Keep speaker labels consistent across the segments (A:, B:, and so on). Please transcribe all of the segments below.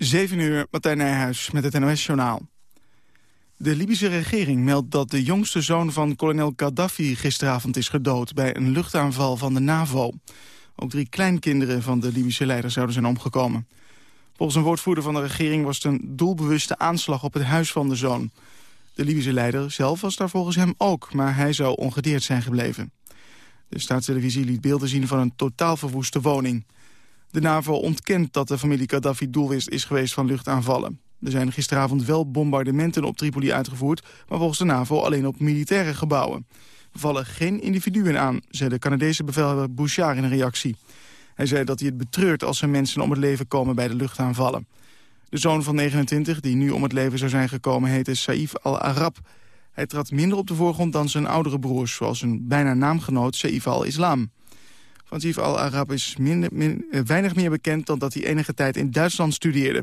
A: 7 uur, Martijn Nijhuis met het NOS-journaal. De Libische regering meldt dat de jongste zoon van kolonel Gaddafi gisteravond is gedood bij een luchtaanval van de NAVO. Ook drie kleinkinderen van de Libische leider zouden zijn omgekomen. Volgens een woordvoerder van de regering was het een doelbewuste aanslag op het huis van de zoon. De Libische leider zelf was daar volgens hem ook, maar hij zou ongedeerd zijn gebleven. De staatstelevisie liet beelden zien van een totaal verwoeste woning. De NAVO ontkent dat de familie Gaddafi doelwist is geweest van luchtaanvallen. Er zijn gisteravond wel bombardementen op Tripoli uitgevoerd... maar volgens de NAVO alleen op militaire gebouwen. Er vallen geen individuen aan, zei de Canadese bevelhebber Bouchard in een reactie. Hij zei dat hij het betreurt als er mensen om het leven komen bij de luchtaanvallen. De zoon van 29, die nu om het leven zou zijn gekomen, heette Saif al-Arab. Hij trad minder op de voorgrond dan zijn oudere broers... zoals zijn bijna naamgenoot Saif al-Islam. Van Saif al-Arab is minder, eh, weinig meer bekend... dan dat hij enige tijd in Duitsland studeerde.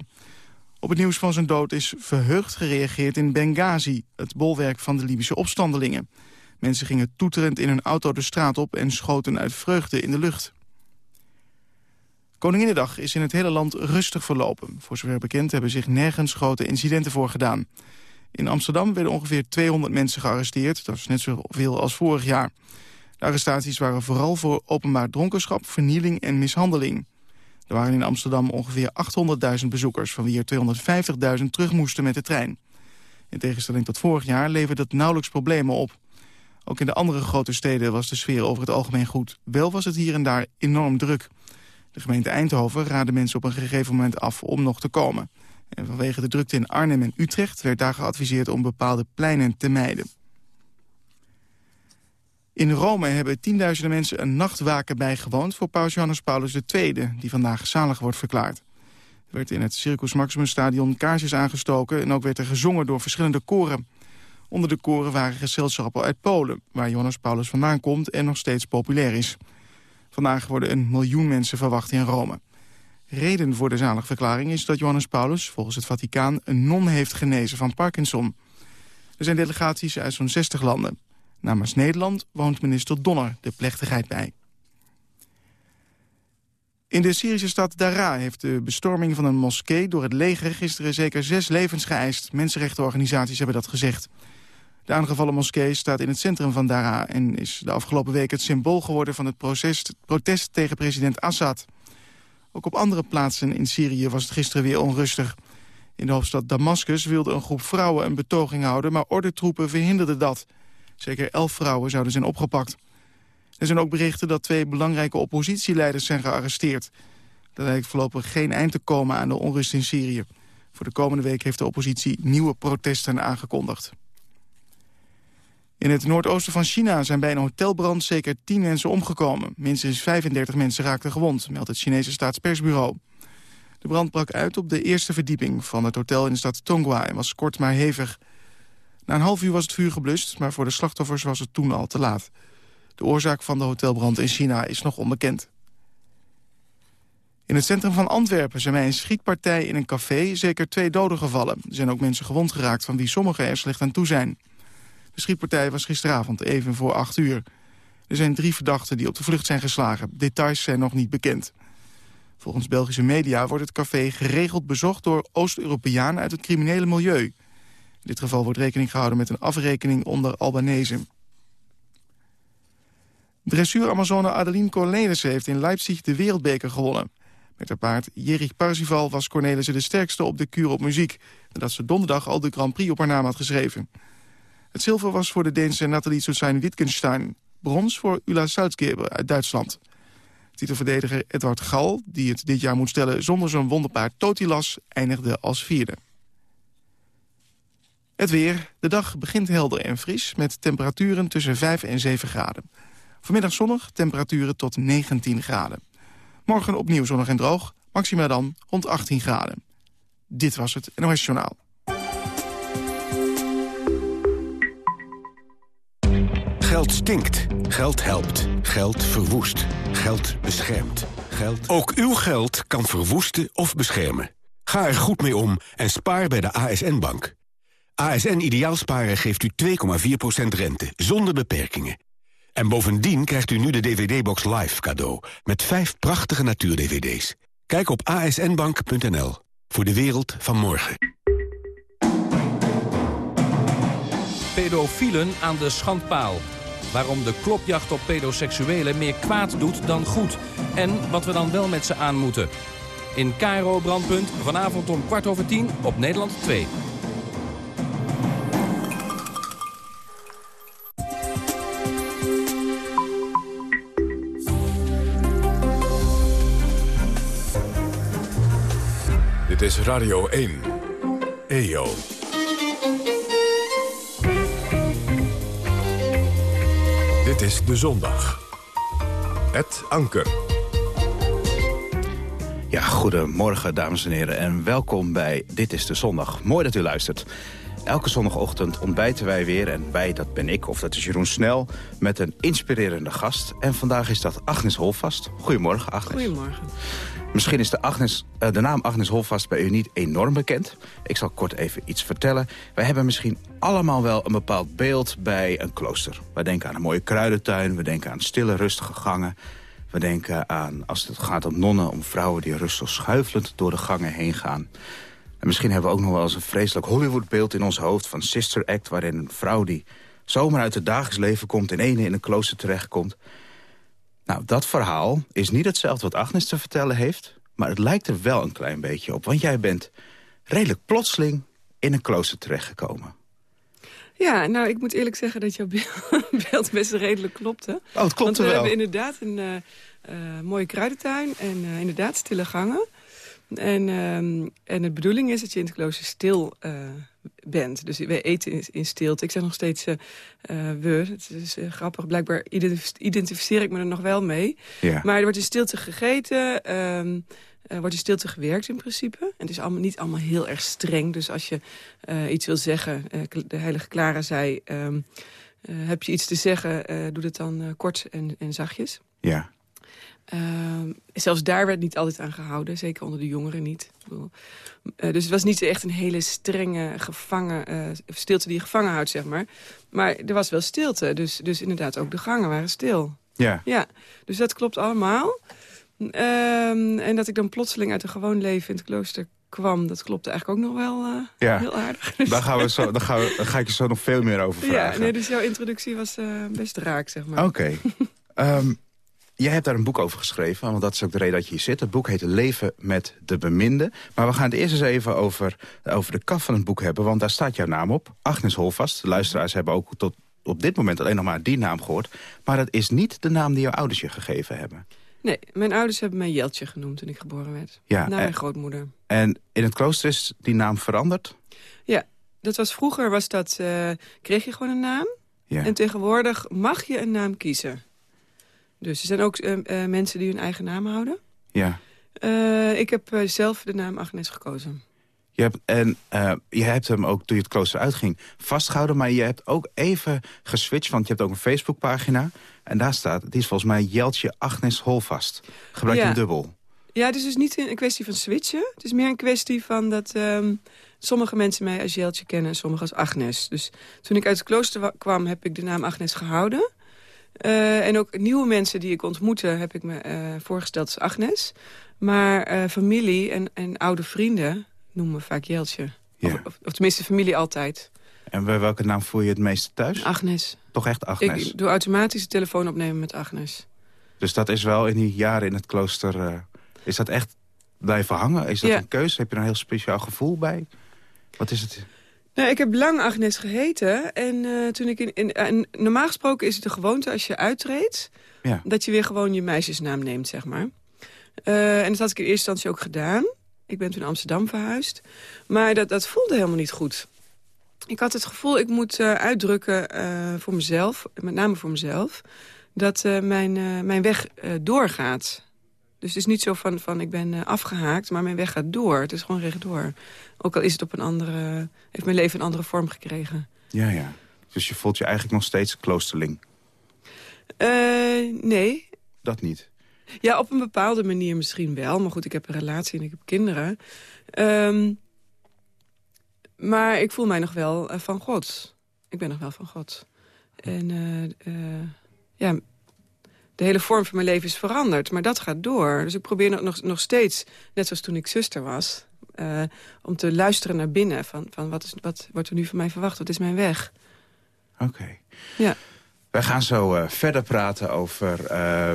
A: Op het nieuws van zijn dood is verheugd gereageerd in Benghazi... het bolwerk van de Libische opstandelingen. Mensen gingen toeterend in hun auto de straat op... en schoten uit vreugde in de lucht. Koninginnedag is in het hele land rustig verlopen. Voor zover bekend hebben zich nergens grote incidenten voorgedaan. In Amsterdam werden ongeveer 200 mensen gearresteerd. Dat is net zoveel als vorig jaar. De arrestaties waren vooral voor openbaar dronkenschap, vernieling en mishandeling. Er waren in Amsterdam ongeveer 800.000 bezoekers... van wie er 250.000 terug moesten met de trein. In tegenstelling tot vorig jaar leverde dat nauwelijks problemen op. Ook in de andere grote steden was de sfeer over het algemeen goed. Wel was het hier en daar enorm druk. De gemeente Eindhoven raadde mensen op een gegeven moment af om nog te komen. En vanwege de drukte in Arnhem en Utrecht werd daar geadviseerd om bepaalde pleinen te mijden. In Rome hebben tienduizenden mensen een nachtwaken bijgewoond... voor paus Johannes Paulus II, die vandaag zalig wordt verklaard. Er werd in het Circus Maximus Stadion kaarsjes aangestoken... en ook werd er gezongen door verschillende koren. Onder de koren waren gezelschappen uit Polen... waar Johannes Paulus vandaan komt en nog steeds populair is. Vandaag worden een miljoen mensen verwacht in Rome. Reden voor de zaligverklaring is dat Johannes Paulus... volgens het Vaticaan een non heeft genezen van Parkinson. Er zijn delegaties uit zo'n 60 landen. Namens Nederland woont minister Donner de plechtigheid bij. In de Syrische stad Daraa heeft de bestorming van een moskee... door het leger gisteren zeker zes levens geëist. Mensenrechtenorganisaties hebben dat gezegd. De aangevallen moskee staat in het centrum van Daraa... en is de afgelopen week het symbool geworden van het protest, protest tegen president Assad. Ook op andere plaatsen in Syrië was het gisteren weer onrustig. In de hoofdstad Damascus wilde een groep vrouwen een betoging houden... maar ordentroepen verhinderden dat. Zeker elf vrouwen zouden zijn opgepakt. Er zijn ook berichten dat twee belangrijke oppositieleiders zijn gearresteerd. Er lijkt voorlopig geen eind te komen aan de onrust in Syrië. Voor de komende week heeft de oppositie nieuwe protesten aangekondigd. In het noordoosten van China zijn bij een hotelbrand zeker 10 mensen omgekomen. Minstens 35 mensen raakten gewond, meldt het Chinese staatspersbureau. De brand brak uit op de eerste verdieping van het hotel in de stad Tonghua... en was kort maar hevig. Na een half uur was het vuur geblust, maar voor de slachtoffers was het toen al te laat. De oorzaak van de hotelbrand in China is nog onbekend. In het centrum van Antwerpen zijn bij een schietpartij in een café zeker twee doden gevallen. Er zijn ook mensen gewond geraakt van wie sommigen er slecht aan toe zijn. De schietpartij was gisteravond even voor acht uur. Er zijn drie verdachten die op de vlucht zijn geslagen. Details zijn nog niet bekend. Volgens Belgische media wordt het café geregeld bezocht door Oost-Europeanen uit het criminele milieu. In dit geval wordt rekening gehouden met een afrekening onder Albanese. Dressuur-Amazone Adeline Cornelissen heeft in Leipzig de wereldbeker gewonnen. Met haar paard Jerich Parzival was Cornelissen de sterkste op de kuur op muziek... nadat ze donderdag al de Grand Prix op haar naam had geschreven. Het zilver was voor de Deense Nathalie Soutsain-Wittgenstein. Brons voor Ula Salzgeber uit Duitsland. Titelverdediger Edward Gal, die het dit jaar moet stellen zonder zijn wonderpaard Totilas, eindigde als vierde. Het weer. De dag begint helder en fris met temperaturen tussen 5 en 7 graden. Vanmiddag zonnig, temperaturen tot 19 graden. Morgen opnieuw zonnig en droog, maxima dan rond 18 graden. Dit was het NOS Journaal.
B: Geld stinkt. Geld helpt. Geld verwoest. Geld beschermt. Geld... Ook uw geld kan verwoesten of beschermen. Ga er goed mee om en spaar bij de ASN-bank. ASN Ideaalsparen geeft u 2,4% rente, zonder beperkingen. En bovendien krijgt u nu de DVD-box Live cadeau... met vijf prachtige natuur-DVD's. Kijk op asnbank.nl. Voor de wereld van morgen.
C: Pedofielen aan de schandpaal. Waarom de klopjacht op pedoseksuelen meer kwaad doet dan goed. En wat we dan wel met ze aan moeten. In Cairo Brandpunt, vanavond om kwart over tien op Nederland 2.
D: Dit is Radio 1. EO. Dit is De Zondag. Het Anker.
E: Ja, goedemorgen dames en heren en welkom bij Dit is de Zondag. Mooi dat u luistert. Elke zondagochtend ontbijten wij weer, en wij, dat ben ik, of dat is Jeroen Snel... met een inspirerende gast. En vandaag is dat Agnes Holvast. Goedemorgen, Agnes.
F: Goedemorgen.
E: Misschien is de, Agnes, uh, de naam Agnes Holvast bij u niet enorm bekend. Ik zal kort even iets vertellen. Wij hebben misschien allemaal wel een bepaald beeld bij een klooster. Wij denken aan een mooie kruidentuin, we denken aan stille, rustige gangen... We denken aan, als het gaat om nonnen, om vrouwen die rustig schuifelend door de gangen heen gaan. En misschien hebben we ook nog wel eens een vreselijk Hollywoodbeeld in ons hoofd van Sister Act... waarin een vrouw die zomaar uit het dagelijks leven komt... in ene in een klooster terechtkomt. Nou, dat verhaal is niet hetzelfde wat Agnes te vertellen heeft... maar het lijkt er wel een klein beetje op. Want jij bent redelijk plotseling in een klooster terechtgekomen.
F: Ja, nou, ik moet eerlijk zeggen dat jouw beeld best redelijk klopte.
E: Oh, het klopte
F: wel.
E: we
F: hebben inderdaad een uh, uh, mooie kruidentuin en uh, inderdaad stille gangen. En, um, en de bedoeling is dat je in het klooster stil bent. Dus wij eten in, in, stilte. Ik zeg nog steeds we. Het is grappig. Blijkbaar identificeer ik me er nog wel mee.
E: Ja.
F: Maar er wordt in stilte gegeten... Um, uh, wordt in stilte gewerkt in principe. En het is allemaal, niet allemaal heel erg streng. Dus als je uh, iets wil zeggen, uh, de heilige Clara zei... Um, heb je iets te zeggen, doe het dan kort en, en zachtjes.
E: Ja.
F: Ehm, zelfs daar werd niet altijd aan gehouden. Zeker onder de jongeren niet. dus het was niet echt een hele strenge gevangen, stilte die je gevangen houdt, zeg maar. Maar er was wel stilte. Dus, dus inderdaad, ook de gangen waren stil.
E: Ja.
F: Ja, dus dat klopt allemaal. Um, en dat ik dan plotseling uit een gewoon leven in het klooster kwam... dat klopte eigenlijk ook nog wel uh,
E: ja.
F: heel aardig.
E: Daar, gaan we zo, daar, gaan we, daar ga ik je zo nog veel meer over vragen.
F: Ja, nee, dus jouw introductie was uh, best raak, zeg maar.
E: Oké. Okay. um, jij hebt daar een boek over geschreven, want dat is ook de reden dat je hier zit. Het boek heet Leven met de Beminde. Maar we gaan het eerst eens even over, over de kaf van het boek hebben... want daar staat jouw naam op, Agnes Holvast. De luisteraars hebben ook tot op dit moment alleen nog maar die naam gehoord. Maar dat is niet de naam die jouw ouders je gegeven hebben.
F: Nee, mijn ouders hebben mij Jeltje genoemd toen ik geboren werd.
E: Ja,
F: na mijn grootmoeder.
E: En in het klooster is die naam veranderd?
F: Ja, dat was vroeger was dat, uh, kreeg je gewoon een naam.
E: Ja.
F: En tegenwoordig mag je een naam kiezen. Dus er zijn ook uh, uh, mensen die hun eigen naam houden.
E: Ja.
F: ik heb zelf de naam Agnes gekozen.
E: Je hebt, en je hebt hem ook, toen je het klooster uitging, vastgehouden. Maar je hebt ook even geswitcht, want je hebt ook een Facebookpagina. En daar staat, het is volgens mij Jeltje Agnes Holvast. Gebruik je
F: ja.
E: een dubbel?
F: Ja, het is dus niet een kwestie van switchen. Het is meer een kwestie van dat um, sommige mensen mij als Jeltje kennen... en sommige als Agnes. Dus toen ik uit het klooster kwam, heb ik de naam Agnes gehouden. Uh, en ook nieuwe mensen die ik ontmoette, heb ik me uh, voorgesteld als Agnes. Maar uh, familie en, en oude vrienden noemen me vaak Jeltje.
E: Ja.
F: Of, of, of tenminste familie altijd.
E: En bij welke naam voel je het meeste thuis?
F: Agnes.
E: Toch echt Agnes?
F: Ik doe automatisch de telefoon opnemen met Agnes.
E: Dus dat is wel in die jaren in het klooster... Is dat echt blijven hangen? Is dat
F: ja.
E: een keuze? Heb je er een heel speciaal gevoel bij? Wat is het?
F: Nou, ik heb lang Agnes geheten. En uh, toen ik in, in, en normaal gesproken is het de gewoonte als je uittreedt...
E: Ja.
F: dat je weer gewoon je meisjesnaam neemt, zeg maar. Uh, en dat had ik in eerste instantie ook gedaan. Ik ben toen naar Amsterdam verhuisd. Maar dat, dat voelde helemaal niet goed. Ik had het gevoel, ik moet uh, uitdrukken voor mezelf, met name voor mezelf... dat mijn, mijn weg doorgaat. Dus het is niet zo van, van ik ben afgehaakt, maar mijn weg gaat door. Het is gewoon rechtdoor. Ook al is het op een andere, heeft mijn leven een andere vorm gekregen.
E: Ja, ja. Dus je voelt je eigenlijk nog steeds kloosterling?
F: nee.
E: Dat niet?
F: Ja, op een bepaalde manier misschien wel. Maar goed, ik heb een relatie en ik heb kinderen. Um, maar ik voel mij nog wel uh, van God. Ik ben nog wel van God. En uh, uh, ja, de hele vorm van mijn leven is veranderd. Maar dat gaat door. Dus ik probeer nog, nog steeds, net zoals toen ik zuster was... eh, om te luisteren naar binnen. Van, van wat, is, wat wordt er nu van mij verwacht? Wat is mijn weg?
E: Oké.
F: Ja.
E: Wij gaan zo uh, verder praten over, uh,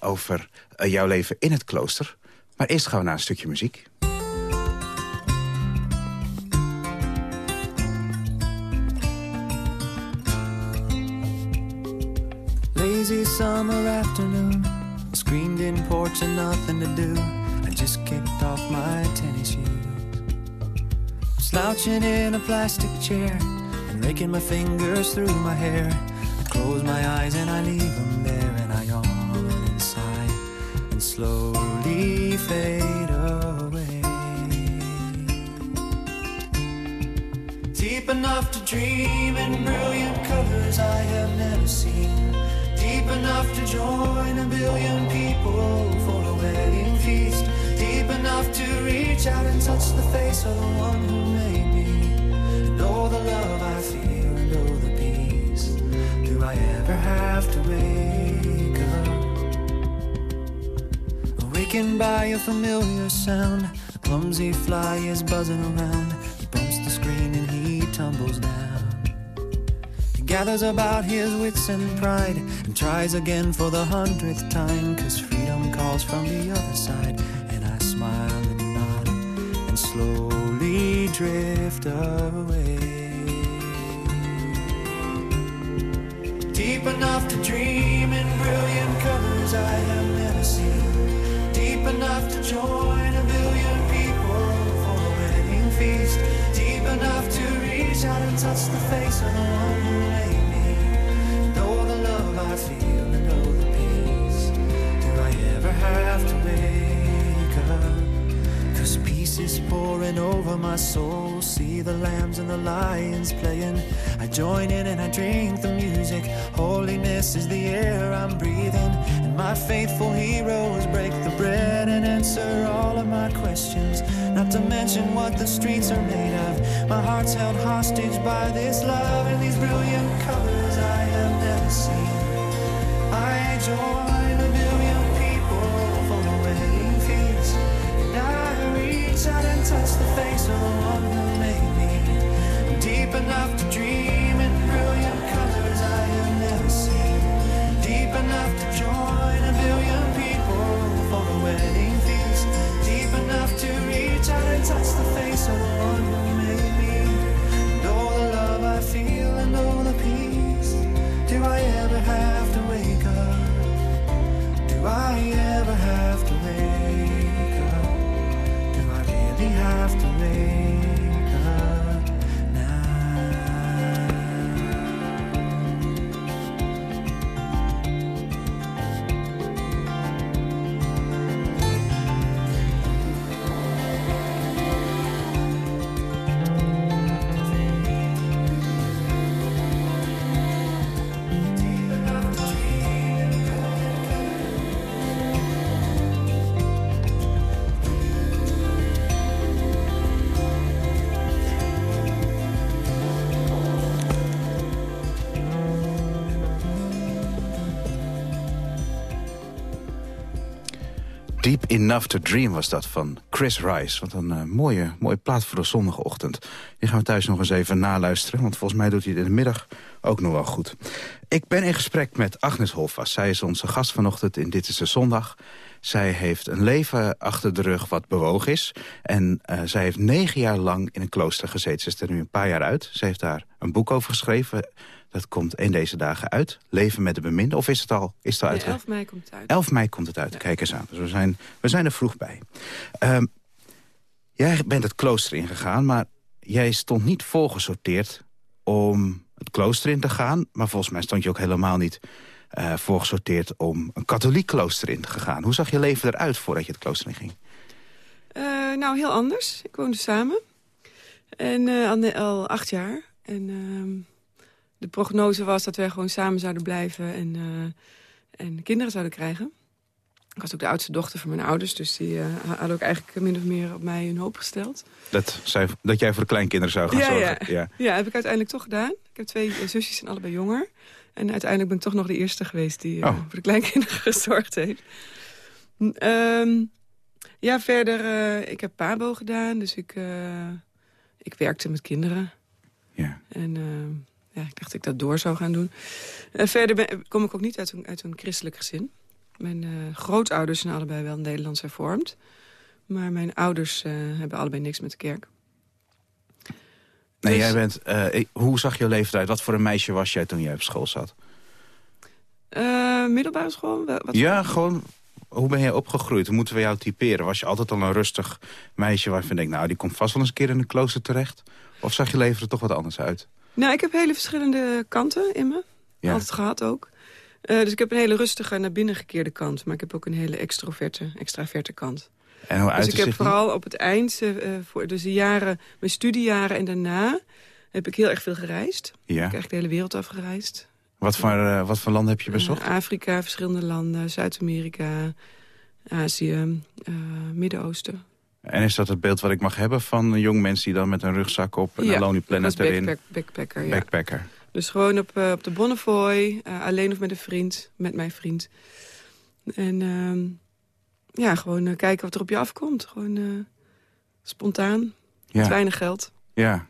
E: over jouw leven in het klooster. Maar eerst gaan we naar een stukje muziek.
G: Summer afternoon. Screened in porch and nothing to do. I just kicked off my tennis shoes. Slouching in a plastic chair And raking my fingers through my hair. I close my eyes and I leave them there And I yawn inside And slowly fade away. Deep enough to dream in brilliant colors I have never seen Deep enough to join a billion people for a wedding feast. Deep enough to reach out and touch the face of the one who made me. And all the love I feel and all the peace. Do I ever have to wake up? Awakened by a familiar sound. A clumsy fly is buzzing around. He bumps the screen and he tumbles down gathers about his wits and pride and tries again for the hundredth time cause freedom calls from the other side. And i smile and nod and slowly drift away. Deep enough to dream in brilliant colors i have never seen. Deep enough to join a billion people for a wedding feast. Deep enough to reach out and touch the face of the one who made me. All the love I feel and all the peace. Do I ever have to wake up? Cause peace is pouring over my soul. See the lambs and the lions playing. I join in and I drink the music. Holiness is the air I'm breathing. And my faithful heroes break the bread and answer all of my questions. Not to mention what the streets are made of. My heart's held hostage by this love and these brilliant colors I have never seen. Enough to Dream
E: was dat van Chris Rice. Wat een uh, mooie, mooie plaat voor de zondagochtend. Die gaan we thuis nog eens even naluisteren. Want volgens mij doet hij het in de middag ook nog wel goed. Ik ben in gesprek met Agnes Holvas. Zij is onze gast vanochtend in Dit is de Zondag. Zij heeft een leven achter de rug wat bewogen is. En uh, zij heeft negen jaar lang in een klooster gezeten. Ze is er nu een paar jaar uit. Ze heeft daar een boek over geschreven. Dat komt in deze dagen uit. Leven met de beminde. Of is het al, is het al uit?
F: 11 mei komt het uit.
E: 11 mei komt het uit. Ja. Kijk eens aan. Dus we zijn, we zijn er vroeg bij. Um, jij bent het klooster ingegaan, maar jij stond niet voorgesorteerd om het klooster in te gaan. Maar volgens mij stond je ook helemaal niet uh, voorgesorteerd om een katholiek klooster in te gaan. Hoe zag je leven eruit voordat je het klooster in ging?
F: Uh, nou, heel anders. Ik woonde samen. En uh, al, al, acht jaar. En uh, de prognose was dat wij gewoon samen zouden blijven en, uh, en kinderen zouden krijgen. Ik was ook de oudste dochter van mijn ouders, dus die uh, hadden ook eigenlijk min of meer op mij hun hoop gesteld.
E: Dat, zij, dat jij voor de kleinkinderen zou gaan
F: ja,
E: zorgen?
F: Ja. ja, heb ik uiteindelijk toch gedaan. Ik heb twee zusjes en allebei jonger. En uiteindelijk ben ik toch nog de eerste geweest die uh, oh. voor de kleinkinderen gezorgd heeft. Um, Ja, verder, eh, ik heb PABO gedaan, dus ik, eh, ik werkte met kinderen.
E: Ja.
F: En eh, ja, ik dacht dat ik dat door zou gaan doen. En verder ben- kom ik ook niet uit een, uit een christelijk gezin. Mijn eh, grootouders zijn allebei wel Nederlands hervormd. Maar mijn ouders eh, hebben allebei niks met de kerk.
E: Nee,
F: Dus-
E: jij bent, eh, hoe zag je leven eruit? Wat voor een meisje was jij toen jij op school zat?
F: Eh, middelbare school? Wat
E: Ja, gewoon, hoe ben jij opgegroeid? Hoe moeten we jou typeren? Was je altijd al een rustig meisje waarvan je denkt... nou, die komt vast wel eens een keer in een klooster terecht? Of zag je leven er toch wat anders uit?
F: Nou, ik heb hele verschillende kanten in me.
E: Ja.
F: Altijd gehad ook. Eh, dus ik heb een hele rustige, naar binnen gekeerde kant. Maar ik heb ook een hele extroverte, extraverte kant.
E: En hoe uit
F: Dus ik heb vooral op het eind, eh, eh, voor dus de jaren, mijn studiejaren en daarna... heb ik heel erg veel gereisd. Ik
E: Ja.
F: heb eigenlijk de hele wereld afgereisd.
E: Wat voor, wat voor land heb je bezocht?
F: Afrika, verschillende landen, Zuid-Amerika, Azië, Midden-Oosten.
E: En is dat het beeld wat ik mag hebben van een jong mens... die dan met een rugzak op en
F: Ja,
E: een Lonely Planet erin...
F: backpack- backpacker, ja.
E: Backpacker.
F: Dus gewoon op, eh, op de Bonnefoy, eh, alleen of met een vriend, met mijn vriend. En ehm, ja, gewoon eh, kijken wat er op je afkomt. Gewoon spontaan, met
E: Ja,
F: weinig geld.
E: ja.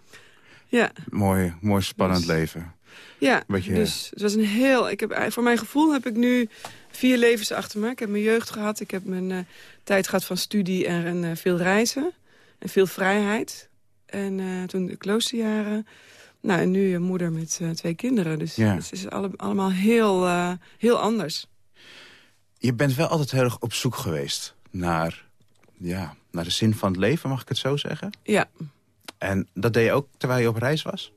F: Ja,
E: Mooi, mooi spannend
F: Dus-
E: leven.
F: ja.
E: Beetje-
F: dus het was een heel... Ik heb, voor mijn gevoel heb ik nu vier levens achter me. Ik heb mijn jeugd gehad, ik heb mijn eh, tijd gehad van studie en, en, eh, veel reizen. En veel vrijheid. En eh, toen de kloosterjaren... Nou, en nu een moeder met twee kinderen. Dus
E: Ja.
F: het is alle- allemaal heel, heel anders.
E: Je bent wel altijd heel erg op zoek geweest naar, ja, naar de zin van het leven, mag ik het zo zeggen?
F: Ja.
E: En dat deed je ook terwijl je op reis was?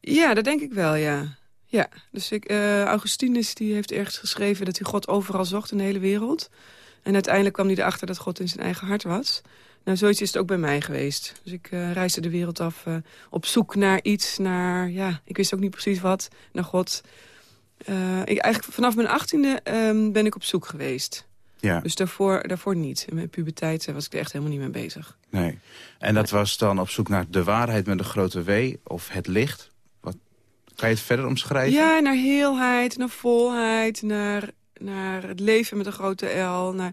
F: ja, dat denk ik wel, ja. Ja, dus ik, eh, Augustinus die heeft ergens geschreven dat hij God overal zocht in de hele wereld. En uiteindelijk kwam hij erachter dat God in zijn eigen hart was. Nou, zoiets is het ook bij mij geweest. Dus ik eh, reisde de wereld af eh, op zoek naar iets, naar, ja, ik wist ook niet precies wat, naar God. Ik, eigenlijk vanaf mijn achttiende ehm, ben ik op zoek geweest.
E: Ja,
F: Dus daarvoor, daarvoor niet. In mijn puberteit was ik er echt helemaal niet mee bezig.
E: nee. En dat was dan op zoek naar de waarheid met een grote W of het licht? Kan je het verder omschrijven?
F: Ja, naar heelheid, naar volheid, naar, naar het leven met een grote L, naar,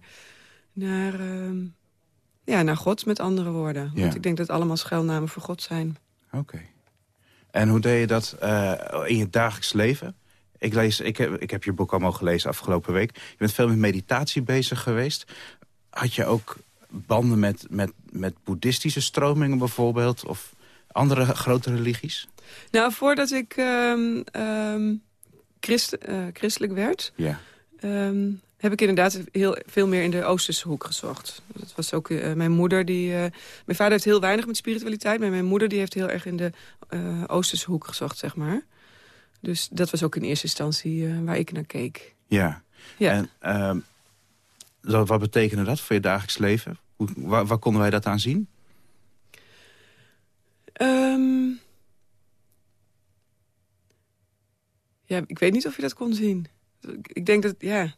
F: naar, ehm, ja, naar God met andere woorden.
E: Ja.
F: Want ik denk dat het allemaal schuilnamen voor God zijn.
E: Oké. En hoe deed je dat eh, in je dagelijks leven? Ik, lees, ik, heb, ik heb je boek al mogen lezen afgelopen week. Je bent veel met meditatie bezig geweest. Had je ook banden met, met, met boeddhistische stromingen bijvoorbeeld? Of andere grote religies?
F: Nou, voordat ik ehm, ehm, christ, eh, christelijk werd...
E: Ja.
F: ehm, heb ik inderdaad heel veel meer in de Oosterse hoek gezocht. Dat was ook eh, mijn moeder die... eh, mijn vader heeft heel weinig met spiritualiteit... maar mijn moeder die heeft heel erg in de Oosterse hoek gezocht, zeg maar. Dus dat was ook in eerste instantie waar ik naar keek.
E: ja.
F: Ja.
E: En wat betekende dat voor je dagelijks leven? Hoe, waar, waar konden wij dat aan zien?
F: Ja, ik weet niet of je dat kon zien. Ik, denk dat, ja...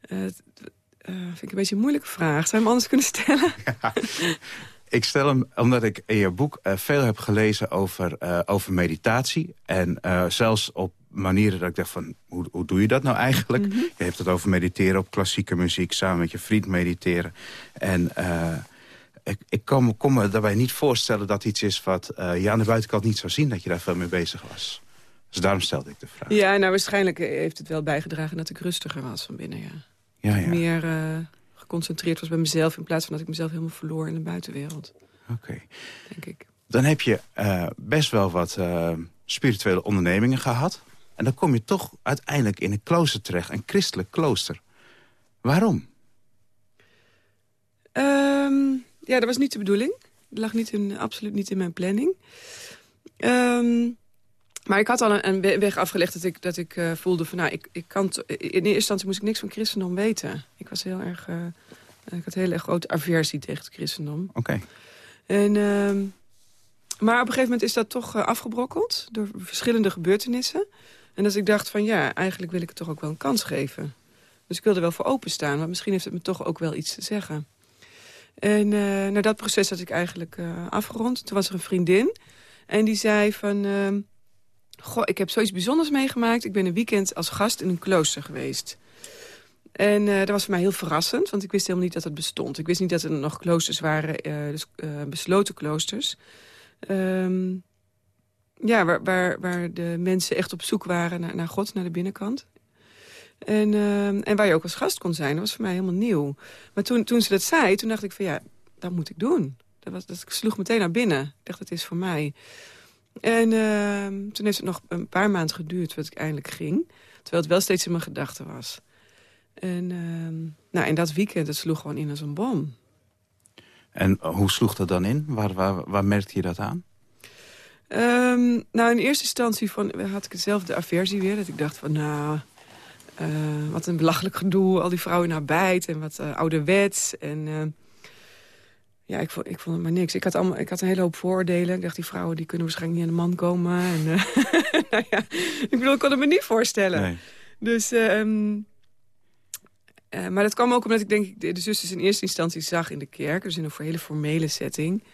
F: eh, vind ik een beetje een moeilijke vraag. Zou je hem anders kunnen stellen?
E: Ik stel hem omdat ik in je boek eh, veel heb gelezen over, over meditatie. En zelfs op manieren dat ik dacht van, hoe, hoe doe je dat nou eigenlijk? Je hebt het over mediteren op klassieke muziek, samen met je vriend mediteren. En ik, ik kan, me- kon me daarbij niet voorstellen dat iets is wat je aan de buitenkant niet zou zien... dat je daar veel mee bezig was. Dus daarom stelde ik de vraag.
F: Ja, nou waarschijnlijk heeft het wel bijgedragen dat ik rustiger was van binnen, ja.
E: ja, ja.
F: Meer eh, geconcentreerd was bij mezelf... in plaats van dat ik mezelf helemaal verloor in de buitenwereld,
E: Oké.
F: denk ik.
E: Dan heb je eh, best wel wat eh, spirituele ondernemingen gehad. En dan kom je toch uiteindelijk in een klooster terecht. Een christelijk klooster. Waarom?
F: Ehm, ja, dat was niet de bedoeling. Dat lag niet in, absoluut niet in mijn planning. Ehm, maar ik had al een, een we- weg afgelegd dat ik, dat ik eh, voelde van... Nou, ik, ik kan in eerste instantie moest ik niks van christendom weten. Ik was heel erg... eh, ik had heel erg grote aversie tegen het christendom.
E: Oké.
F: En, ehm, maar op een gegeven moment is dat toch eh, afgebrokkeld door verschillende gebeurtenissen. En dat ik dacht van ja, eigenlijk wil ik het toch ook wel een kans geven. Dus ik wilde er wel voor openstaan, want misschien heeft het me toch ook wel iets te zeggen. En na dat proces had ik eigenlijk afgerond. Toen was er een vriendin en die zei van... ehm, Goh, ik heb zoiets bijzonders meegemaakt. Ik ben een weekend als gast in een klooster geweest. En eh, dat was voor mij heel verrassend, want ik wist helemaal niet dat het bestond. Ik wist niet dat er nog kloosters waren, eh, dus eh, besloten kloosters. Ehm, ja, waar, waar, waar de mensen echt op zoek waren naar, God, naar de binnenkant. En, ehm, en waar je ook als gast kon zijn, dat was voor mij helemaal nieuw. Maar toen, toen ze dat zei, toen dacht ik van ja, dat moet ik doen. Dat, was, dat sloeg meteen naar binnen. Ik dacht, dat is voor mij. En ehm, toen heeft het nog een paar maanden geduurd voordat ik eindelijk ging. Terwijl het wel steeds in mijn gedachten was. En, ehm, nou, en dat weekend, het sloeg gewoon in als een bom.
E: En hoe sloeg dat dan in? Waar, waar, waar merkte je dat aan?
F: Ehm, nou, in eerste instantie van, had ik hetzelfde aversie weer. Dat ik dacht van, nou, eh, wat een belachelijk gedoe. Al die vrouwen naar bijt en wat uh, ouderwets. En ja, ik vond, ik vond het maar niks. Ik had, allemaal, ik had een hele hoop vooroordelen. Ik dacht, die vrouwen die kunnen waarschijnlijk niet aan de man komen. En, nou ja, ik bedoel, ik kon het me niet voorstellen.
E: Nee.
F: Dus... Um, uh, maar dat kwam ook omdat ik denk de, de zusters in eerste instantie zag in de kerk. Dus in een hele formele setting.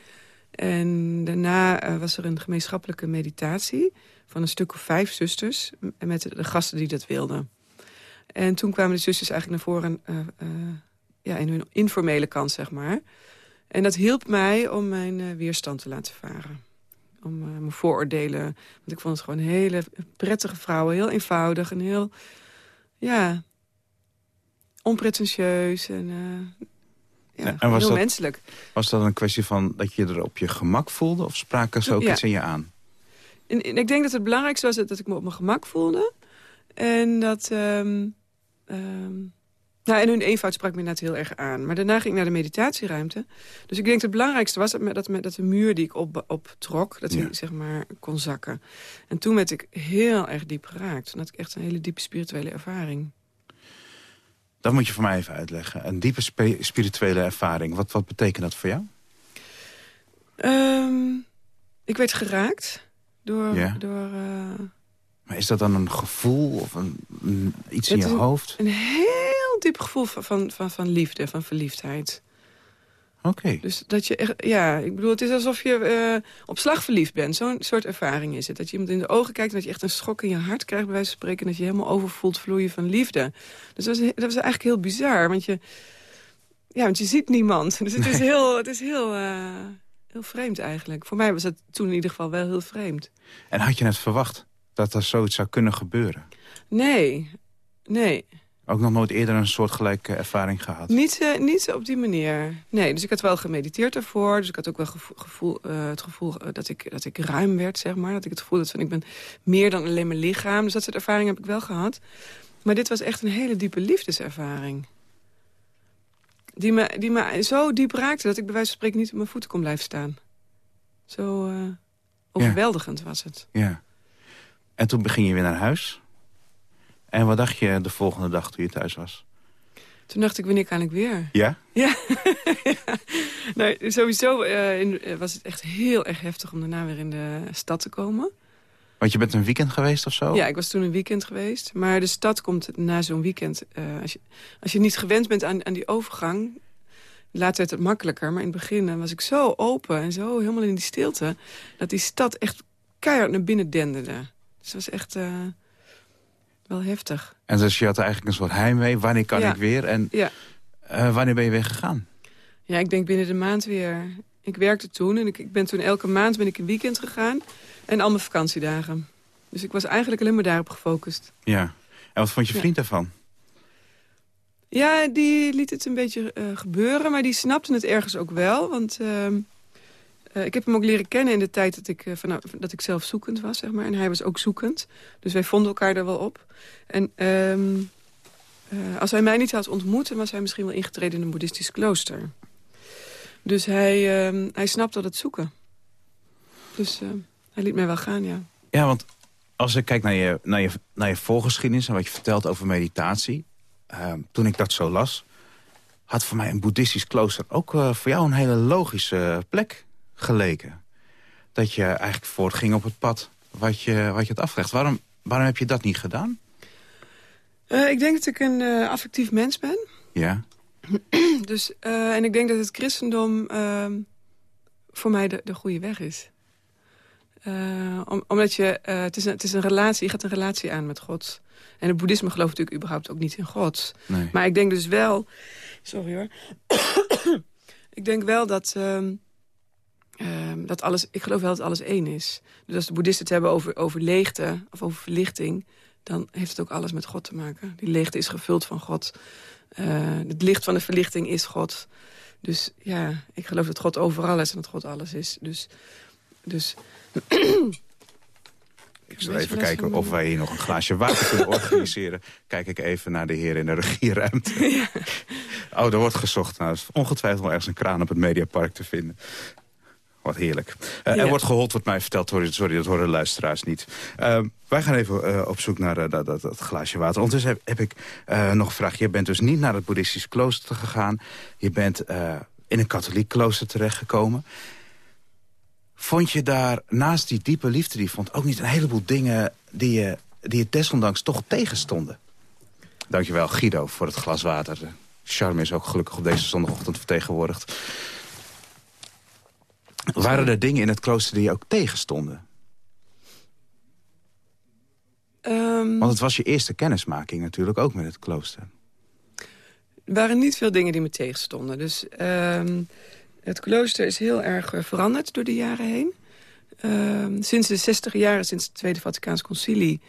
F: En daarna uh, was er een gemeenschappelijke meditatie van een stuk of vijf zusters. Met de, gasten die dat wilden. En toen kwamen de zusters eigenlijk naar voren ja, in hun informele kant, zeg maar. En dat hielp mij om mijn weerstand te laten varen. Om mijn vooroordelen. Want ik vond het gewoon hele prettige vrouwen. Heel eenvoudig en heel... Ja, onpretentieus en, uh, ja,
E: Ja, en was
F: heel
E: dat-
F: menselijk.
E: Was dat een kwestie van dat je er op je gemak voelde? Of spraken ze ook
F: Ja.
E: iets in je aan?
F: En, en ik denk dat het belangrijkste was dat, dat ik me op mijn gemak voelde. En dat... ehm, ehm, nou, en hun eenvoud sprak me net heel erg aan. Maar daarna ging ik naar de meditatieruimte. Dus ik denk dat het belangrijkste was dat, dat, dat de muur die ik op, optrok... dat
E: Ja.
F: die zeg maar kon zakken. En toen werd ik heel erg diep geraakt. Toen had ik echt een hele diepe spirituele ervaring.
E: Dat moet je voor mij even uitleggen. Een diepe spirituele ervaring. Wat, wat betekent dat voor jou?
F: Ehm, ik werd geraakt door...
E: Ja.
F: door eh,
E: Maar is dat dan een gevoel of een, een- iets in
F: Het
E: je
F: een-
E: hoofd?
F: een heel diep gevoel van, van, van, van liefde, van verliefdheid.
E: Oké.
F: Dus dat je echt, ja, ik bedoel, het is alsof je eh, op slag verliefd bent. Zo'n soort ervaring is het. Dat je iemand in de ogen kijkt en dat je echt een schok in je hart krijgt, bij wijze van spreken. En dat je helemaal overvoelt vloeien van liefde. Dus dat was, dat was eigenlijk heel bizar, want je, ja, want je ziet niemand. Dus het is heel, het is heel, eh, heel vreemd eigenlijk. Voor mij was het toen in ieder geval wel heel vreemd.
E: En had je net verwacht dat er zoiets zou kunnen gebeuren?
F: Nee, nee.
E: Ook nog nooit eerder een soortgelijke ervaring gehad?
F: Niet, eh, niet op die manier. Nee, dus ik had wel gemediteerd daarvoor. Dus ik had ook wel gevo- gevoel, eh, het gevoel eh, dat, ik, dat ik ruim werd, zeg maar. Dat ik het gevoel had van ik ben meer dan alleen mijn lichaam. Dus dat soort ervaringen heb ik wel gehad. Maar dit was echt een hele diepe liefdeservaring. Die me, die me zo diep raakte dat ik bij wijze van spreken niet op mijn voeten kon blijven staan. Zo eh, overweldigend was het.
E: Ja. En toen ging je weer naar huis. En wat dacht je de volgende dag toen je thuis was?
F: Toen dacht ik, wanneer kan ik weer?
E: Ja?
F: Ja, ja. Nee, sowieso eh, in- eh, was het echt heel erg heftig om daarna weer in de stad te komen.
E: Want je bent een weekend geweest of zo?
F: Ja, ik was toen een weekend geweest. Maar de stad komt na zo'n weekend... eh, als, je, als je niet gewend bent aan, aan die overgang... Later werd het makkelijker, maar in het begin was ik zo open... en zo helemaal in die stilte... dat die stad echt keihard naar binnen denderde. Dus het was echt eh, wel heftig.
E: En dus je had eigenlijk een soort heimwee. Wanneer kan
F: Ja.
E: ik weer? En
F: Ja.
E: eh, wanneer ben je weer gegaan?
F: Ja, ik denk binnen de maand weer. Ik werkte toen en ik, ik ben toen elke maand ben ik een weekend gegaan. En al mijn vakantiedagen. Dus ik was eigenlijk alleen maar daarop gefocust.
E: Ja. En wat vond je
F: Ja.
E: vriend daarvan?
F: Ja, die liet het een beetje eh, gebeuren, maar die snapte het ergens ook wel. Want ehm, eh, ik heb hem ook leren kennen in de tijd dat ik, eh, vanaf, dat ik zelf zoekend was, zeg maar. En hij was ook zoekend. Dus wij vonden elkaar er wel op. En ehm, eh, als hij mij niet had ontmoet, was hij misschien wel ingetreden in een boeddhistisch klooster. Dus hij, ehm, hij snapte dat zoeken. Dus hij liet mij wel gaan, ja.
E: Ja, want als ik kijk naar je, naar je, naar je voorgeschiedenis... en wat je vertelt over meditatie... ehm, toen ik dat zo las... had voor mij een boeddhistisch klooster ook voor jou een hele logische plek geleken. Dat je eigenlijk voortging op het pad wat je, wat je had afgelegd. Waarom, waarom heb je dat niet gedaan?
F: Eh, ik denk dat ik een eh, affectief mens ben.
E: Ja,
F: Dus, eh, en ik denk dat het christendom ehm, voor mij de, de goede weg is. Om, omdat je, het, is een, het is een relatie, je gaat een relatie aan met God. En het boeddhisme gelooft natuurlijk überhaupt ook niet in God.
E: Nee.
F: Maar ik denk dus wel... Sorry hoor. ik denk wel dat... Um, um, dat alles, ik geloof wel dat alles één is. Dus als de boeddhisten het hebben over, over leegte of over verlichting... dan heeft het ook alles met God te maken. Die leegte is gevuld van God. Uh, het licht van de verlichting is God. Dus ja, ik geloof dat God overal is en dat God alles is. Dus... dus
E: ik zal even kijken of wij hier nog een glaasje water kunnen organiseren. Kijk ik even naar de heer in de regieruimte.
F: Ja.
E: Oh, er wordt gezocht. Nou, is ongetwijfeld wel ergens een kraan op het Mediapark te vinden. Wat heerlijk. Uh, ja. Er wordt gehold, wordt mij verteld. Sorry, sorry dat horen de luisteraars niet. Uh, wij gaan even uh, op zoek naar dat, dat, dat, glaasje water. Ondertussen heb, heb ik nog een vraag. Je bent dus niet naar het boeddhistisch klooster gegaan. Je bent in een katholiek klooster terechtgekomen. Vond je daar naast die diepe liefde die je vond... ook niet een heleboel dingen die je, die je desondanks toch tegenstonden? Dankjewel Guido voor het glas water. Charme is ook gelukkig op deze zondagochtend vertegenwoordigd. Waren er dingen in het klooster die je ook tegenstonden?
F: Um,
E: Want het was je eerste kennismaking natuurlijk ook met het klooster.
F: Er waren niet veel dingen die me tegenstonden. Dus um, het klooster is heel erg uh, veranderd door de jaren heen. Um, sinds de 60 jaren, sinds het Tweede Vaticaans Concilie...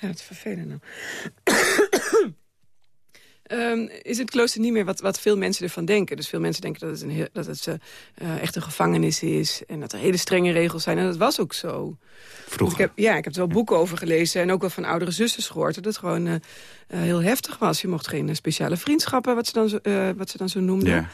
F: Ja, het is vervelend nou. Um, is het klooster niet meer wat, wat veel mensen ervan denken. Dus veel mensen denken dat het, een heel, dat het uh, echt een gevangenis is... en dat er hele strenge regels zijn. En dat was ook zo.
E: Vroeger?
F: Ik heb, ja, ik heb er wel boeken over gelezen... en ook wel van oudere zusters gehoord... dat het gewoon uh, uh, heel heftig was. Je mocht geen speciale vriendschappen, wat ze dan zo, wat ze dan zo noemden.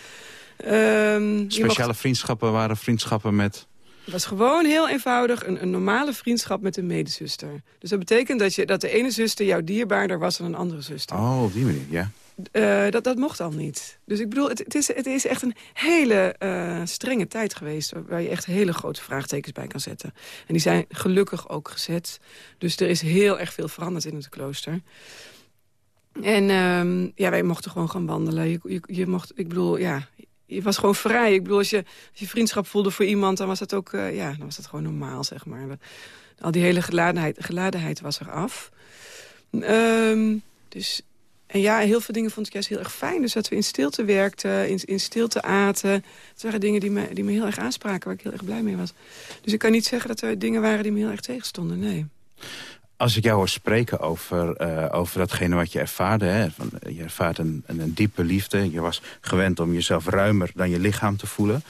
E: Ja.
F: Um,
E: Speciale mocht... vriendschappen waren vriendschappen met...
F: Het was gewoon heel eenvoudig een, een, normale vriendschap met een medezuster. Dus dat betekent dat, je, dat de ene zuster jou dierbaarder was dan een andere zuster.
E: Oh, op die manier, ja.
F: Uh, dat, dat mocht al niet. Dus ik bedoel, het, is, het is echt een hele uh, strenge tijd geweest... waar je echt hele grote vraagtekens bij kan zetten. En die zijn gelukkig ook gezet. Dus er is heel erg veel veranderd in het klooster. En um, ja, wij mochten gewoon gaan wandelen. Je, je, mocht, ik bedoel, ja, je was gewoon vrij. Ik bedoel, als je, als je vriendschap voelde voor iemand, dan was dat ook, uh, ja, dan was dat gewoon normaal, zeg maar. Al die hele geladenheid, geladenheid was er af. Um, dus, en ja, heel veel dingen vond ik juist heel erg fijn. Dus dat we in stilte werkten, in, in stilte aten. Het waren dingen die me, die me heel erg aanspraken, waar ik heel erg blij mee was. Dus ik kan niet zeggen dat er dingen waren die me heel erg tegenstonden, nee.
E: Als ik jou hoor spreken over, uh, over datgene wat je ervaarde... Hè, van, je ervaart een, een, diepe liefde. Je was gewend om jezelf ruimer dan je lichaam te voelen.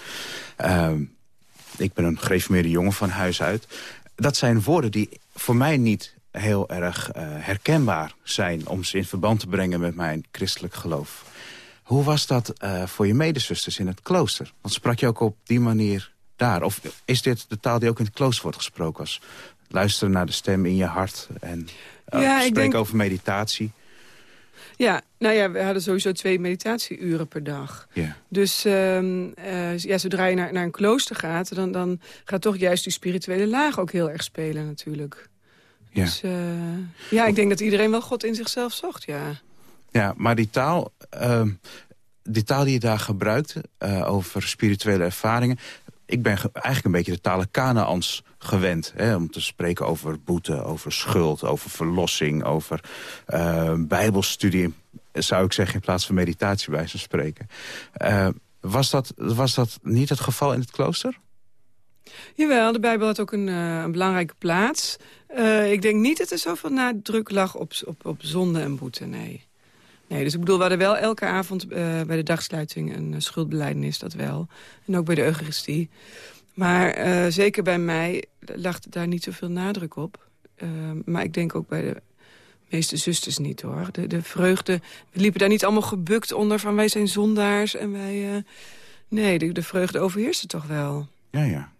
E: Uh, ik ben een gereformeerde jongen van huis uit. Dat zijn woorden die voor mij niet heel erg uh, herkenbaar zijn... om ze in verband te brengen met mijn christelijk geloof. Hoe was dat uh, voor je medezusters in het klooster? Want sprak je ook op die manier daar? Of is dit de taal die ook in het klooster wordt gesproken... als luisteren naar de stem in je hart en uh,
F: ja,
E: spreken
F: denk...
E: over meditatie.
F: Ja, nou ja, we hadden sowieso twee meditatieuren per dag.
E: Ja.
F: Dus um, uh, ja, zodra je naar, naar een klooster gaat... Dan, dan gaat toch juist die spirituele laag ook heel erg spelen natuurlijk.
E: Ja.
F: Dus uh, ja, ik denk dat iedereen wel God in zichzelf zocht, ja.
E: Ja, maar die taal, uh, die taal die je daar gebruikt uh, over spirituele ervaringen ik ben eigenlijk een beetje de talen Kanaans gewend. Hè, om te spreken over boete, over schuld, over verlossing... over uh, bijbelstudie, zou ik zeggen, in plaats van meditatie bij ze spreken. Was, dat, was dat niet het geval in het klooster?
F: Jawel, de Bijbel had ook een, uh, een belangrijke plaats. Uh, ik denk niet dat er zoveel nadruk lag op, op, op zonde en boete, nee. Nee, dus ik bedoel, we hadden wel elke avond uh, bij de dagsluiting een schuldbeleidenis, dat wel. En ook bij de Eucharistie. Maar zeker bij mij lag daar niet zoveel nadruk op. maar ik denk ook bij de meeste zusters niet, hoor. De, de vreugde, we liepen daar niet allemaal gebukt onder van wij zijn zondaars en wij... nee, de, de vreugde overheerste toch wel.
E: Ja, ja.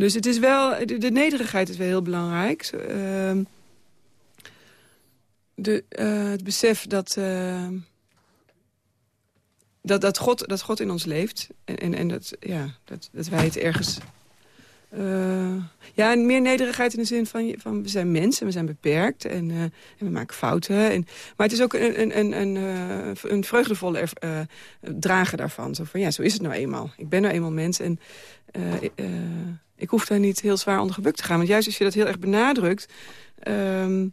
F: Dus het is wel, de, de nederigheid is wel heel belangrijk. Uh, de, uh, het besef dat, uh, dat, dat, God, dat God in ons leeft. En, en, en dat, ja, dat, dat wij het ergens... Uh, ja, en meer nederigheid in de zin van, van we zijn mensen, we zijn beperkt en, en we maken fouten. En, maar het is ook een, een, een, een, een vreugdevolle dragen daarvan. Zo van, ja, zo is het nou eenmaal. Ik ben nou eenmaal mens en ik hoef daar niet heel zwaar onder gebukt te gaan. Want juist als je dat heel erg benadrukt... ehm,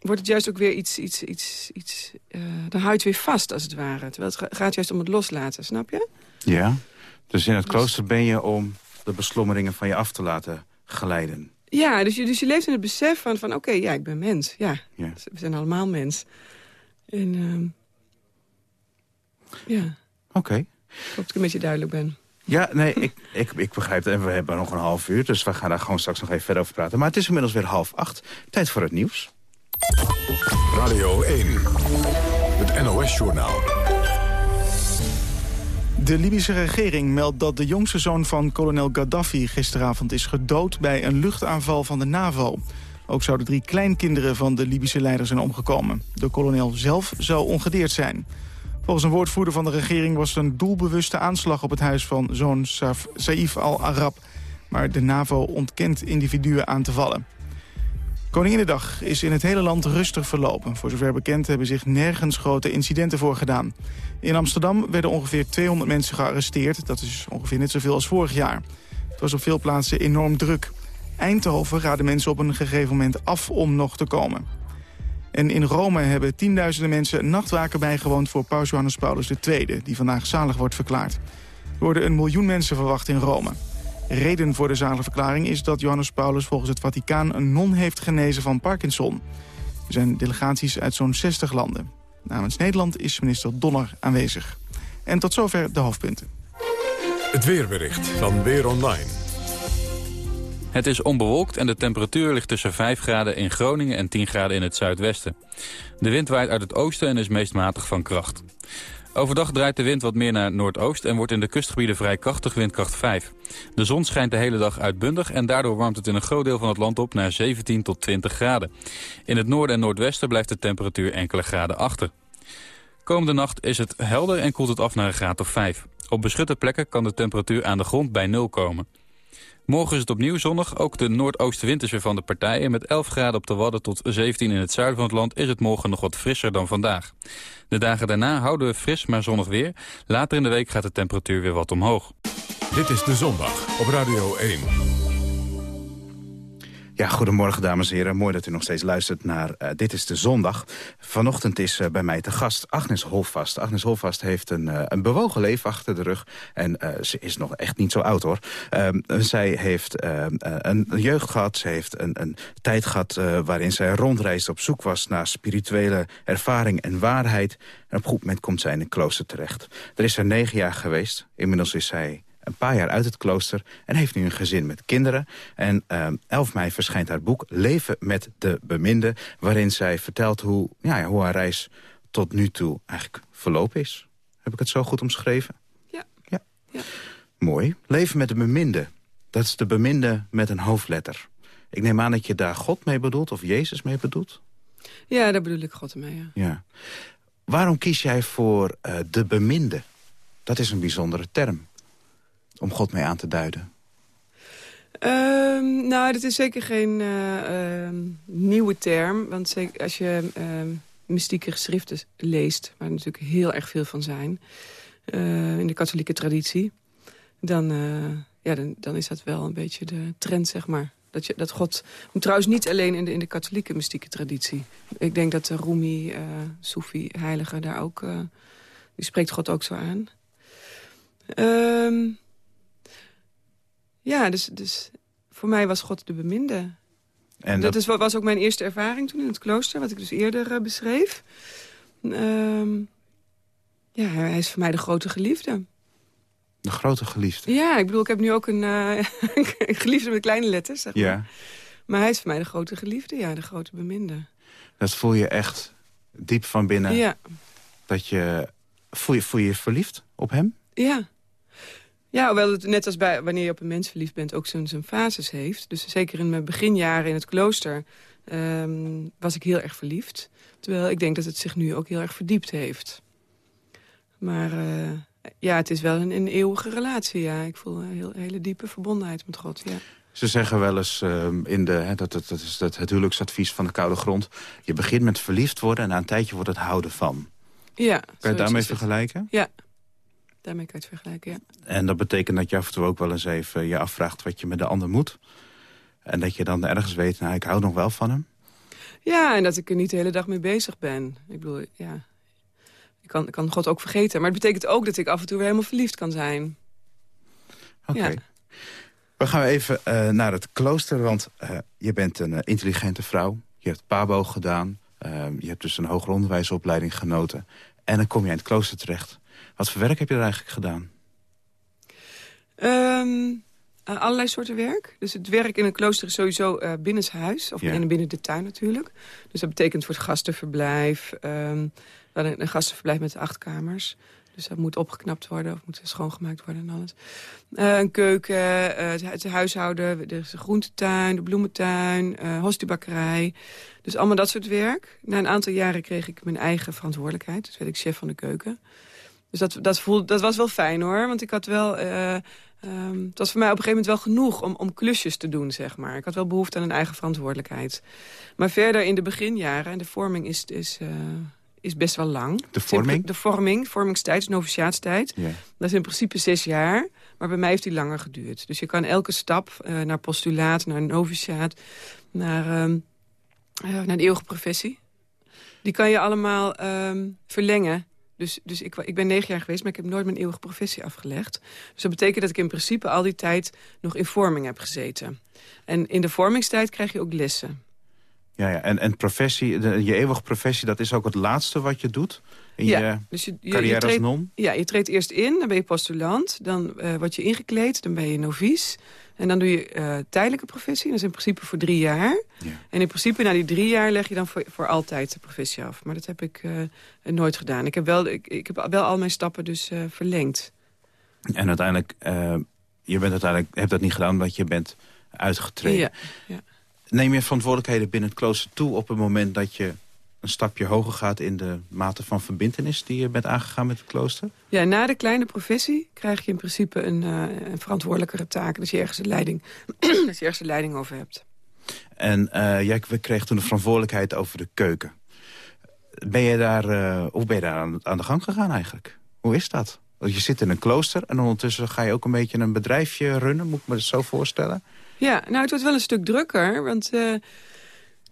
F: wordt het juist ook weer iets... iets, iets, iets eh, dan hou je het weer vast, als het ware. Terwijl het ga- gaat juist om het loslaten, snap je?
E: Ja. Dus in het klooster ben je om de beslommeringen van je af te laten glijden.
F: Ja, dus je, dus je leeft in het besef van, van oké, ja, ik ben mens. Ja,
E: Ja.
F: we zijn allemaal mens. En ehm, ja,
E: Oké.
F: ik hoop dat ik een beetje duidelijk ben.
E: Ja, nee, ik, ik, ik begrijp het. En we hebben nog een half uur, dus we gaan daar gewoon straks nog even verder over praten. Maar het is inmiddels weer half acht. Tijd voor het nieuws.
D: Radio 1. Het NOS-journaal.
A: De Libische regering meldt dat de jongste zoon van kolonel Gaddafi gisteravond is gedood bij een luchtaanval van de NAVO. Ook zouden drie kleinkinderen van de Libische leider zijn omgekomen. De kolonel zelf zou ongedeerd zijn. Volgens een woordvoerder van de regering was het een doelbewuste aanslag op het huis van zoon Saif- al-Arab. Maar de NAVO ontkent individuen aan te vallen. Koninginnedag is in het hele land rustig verlopen. Voor zover bekend hebben zich nergens grote incidenten voorgedaan. In Amsterdam werden ongeveer 200 mensen gearresteerd. Dat is ongeveer net zoveel als vorig jaar. Het was op veel plaatsen enorm druk. Eindhoven raden mensen op een gegeven moment af om nog te komen. En in Rome hebben tienduizenden mensen nachtwaken bijgewoond... voor paus Johannes Paulus II, die vandaag zalig wordt verklaard. Er worden een miljoen mensen verwacht in Rome. Reden voor de zaligverklaring is dat Johannes Paulus volgens het Vaticaan... een non heeft genezen van Parkinson. Er zijn delegaties uit zo'n 60 landen. Namens Nederland is minister Donner aanwezig. En tot zover de hoofdpunten.
D: Het weerbericht van Weer Online.
H: Het is onbewolkt en de temperatuur ligt tussen 5 graden in Groningen en 10 graden in het zuidwesten. De wind waait uit het oosten en is meest matig van kracht. Overdag draait de wind wat meer naar noordoost en wordt in de kustgebieden vrij krachtig windkracht 5. De zon schijnt de hele dag uitbundig en daardoor warmt het in een groot deel van het land op naar 17 tot 20 graden. In het noorden en noordwesten blijft de temperatuur enkele graden achter. Komende nacht is het helder en koelt het af naar een graad of 5. Op beschutte plekken kan de temperatuur aan de grond bij nul komen. Morgen is het opnieuw zonnig. Ook de noordoostenwind is weer van de partij. En met 11 graden op de Wadden tot 17 in het zuiden van het land... is het morgen nog wat frisser dan vandaag. De dagen daarna houden we fris, maar zonnig weer. Later in de week gaat de temperatuur weer wat omhoog.
D: Dit is De Zondag op Radio 1.
E: Ja, goedemorgen dames en heren. Mooi dat u nog steeds luistert naar eh, Dit is de Zondag. Vanochtend is eh, bij mij te gast Agnes Holvast. Agnes Holvast heeft een, eh, een bewogen leven achter de rug. En ze is nog echt niet zo oud hoor. Ehm, zij heeft ehm, eh, een jeugd gehad. Ze heeft een, een tijd gehad eh, waarin zij rondreisde op zoek was naar spirituele ervaring en waarheid. En op een goed moment komt zij in een klooster terecht. Er is er negen jaar geweest. Inmiddels is zij een paar jaar uit het klooster en heeft nu een gezin met kinderen. En ehm 11 mei verschijnt haar boek Leven met de Beminde... waarin zij vertelt hoe, ja, ja, hoe haar reis tot nu toe eigenlijk verlopen is. Heb ik het zo goed omschreven?
F: Ja.
E: Ja.
F: Ja.
E: Mooi. Leven met de beminde. Dat is de beminde met een hoofdletter. Ik neem aan dat je daar God mee bedoelt of Jezus mee bedoelt.
F: Ja, daar bedoel ik God mee, ja.
E: Ja. Waarom kies jij voor eh, de beminde? Dat is een bijzondere term. Om God mee aan te duiden.
F: Ehm, nou, dat is zeker geen eh, ehm, nieuwe term. Want als je ehm, mystieke geschriften leest... waar er natuurlijk heel erg veel van zijn... eh, in de katholieke traditie... Dan, eh, ja, dan, dan is dat wel een beetje de trend, zeg maar. Dat, je, dat God... Trouwens niet alleen in de, in de katholieke mystieke traditie. Ik denk dat de Rumi, Soefi, heilige daar ook... die spreekt God ook zo aan. Ehm ja, dus, dus voor mij was God de beminde.
E: En
F: dat is, wa- was ook mijn eerste ervaring toen in het klooster, wat ik dus eerder eh, beschreef. Ehm, ja, hij is voor mij de grote geliefde.
E: de grote geliefde.
F: Ja, ik bedoel, ik heb nu ook een eh, een geliefde met kleine letters, zeg maar.
E: Ja.
F: Maar hij is voor mij de grote geliefde, ja, de grote beminde.
E: Dat voel je echt diep van binnen.
F: Ja,
E: Dat je, voel, je, voel je je verliefd op hem?
F: ja. Ja, hoewel het net als bij, wanneer je op een mens verliefd bent ook zijn, zijn fases heeft. Dus zeker in mijn beginjaren in het klooster ehm, was ik heel erg verliefd. Terwijl ik denk dat het zich nu ook heel erg verdiept heeft. Maar eh, ja, het is wel een, een eeuwige relatie, ja. Ik voel een heel, hele diepe verbondenheid met God, ja.
E: Ze zeggen wel eens, ehm, in de, hè, dat, dat, dat is dat, het huwelijksadvies van de koude grond... je begint met verliefd worden en na een tijdje wordt het houden van.
F: Ja,
E: Kan je het daarmee vergelijken?
F: Ja. Daarmee kan je het vergelijken, ja.
E: En dat betekent dat je af en toe ook wel eens even je afvraagt wat je met de ander moet. En dat je dan ergens weet, nou, ik hou nog wel van hem.
F: Ja, en dat ik er niet de hele dag mee bezig ben. Ik bedoel, ja, ik kan, ik kan God ook vergeten. Maar het betekent ook dat ik af en toe weer helemaal verliefd kan zijn.
E: Oké.
F: Ja.
E: We gaan even eh, naar het klooster, want eh, je bent een eh, intelligente vrouw. Je hebt PABO gedaan. je hebt dus een hoger onderwijsopleiding genoten. En dan kom je in het klooster terecht. Wat voor werk heb je er eigenlijk gedaan?
F: Eh, allerlei soorten werk. Dus het werk in een klooster is sowieso eh binnenshuis. Of
E: Ja.
F: en binnen de tuin natuurlijk. Dus dat betekent voor het gastenverblijf. hadden een gastenverblijf met acht kamers. Dus dat moet opgeknapt worden of moet schoongemaakt worden en alles. Eh, een keuken, eh, het, het huishouden, er is een groentetuin, de bloementuin, eh hostibakkerij. Dus allemaal dat soort werk. Na een aantal jaren kreeg ik mijn eigen verantwoordelijkheid. Dus werd ik chef van de keuken. Dus dat, dat, voelde, dat was wel fijn hoor. Want ik had wel... ehm, het was voor mij op een gegeven moment wel genoeg om, om klusjes te doen, zeg maar. Ik had wel behoefte aan een eigen verantwoordelijkheid. Maar verder in de beginjaren, en de vorming is, is, eh, is best wel lang.
E: De vorming?
F: De vorming, vormingstijd, noviciaatstijd. Dat is in principe zes jaar, maar bij mij heeft die langer geduurd. Dus je kan elke stap eh, naar postulaat, naar noviciaat, naar, ehm, eh, naar de eeuwige professie. Die kan je allemaal ehm, verlengen. Dus, dus ik, ik ben negen jaar geweest, maar ik heb nooit mijn eeuwige professie afgelegd. Dus dat betekent dat ik in principe al die tijd nog in vorming heb gezeten. En in de vormingstijd krijg je ook lessen.
E: Ja, ja. En, en professie, de- je eeuwige professie, dat is ook het laatste wat je doet in je
F: dus je, je,
E: carrière
F: je
E: als non?
F: Ja, je treedt eerst in, dan ben je postulant. Dan eh, word je ingekleed, dan ben je novice. En dan doe je eh, tijdelijke professie. Dat is in principe voor drie jaar.
E: Ja.
F: En in principe na die drie jaar leg je dan voor, voor altijd de professie af. Maar dat heb ik eh, nooit gedaan. Ik heb wel, ik, ik heb wel al mijn stappen dus eh, verlengd.
E: En uiteindelijk, je bent uiteindelijk, hebt dat niet gedaan omdat je bent uitgetreden.
F: Ja, ja.
E: Neem je verantwoordelijkheden binnen het klooster toe op het moment dat je een stapje hoger gaat in de mate van verbindenis die je bent aangegaan met het klooster?
F: ja, na de kleine professie krijg je in principe een, eh, een verantwoordelijkere taak. Dat je ergens een leiding, dat je ergens een leiding over hebt.
E: En eh, jij kreeg toen de verantwoordelijkheid over de keuken. Ben je daar, eh, hoe ben je daar aan, aan de gang gegaan eigenlijk? Hoe is dat? Want je zit in een klooster en ondertussen ga je ook een beetje een bedrijfje runnen. Moet ik me dat zo voorstellen?
F: Ja, nou, het wordt wel een stuk drukker, want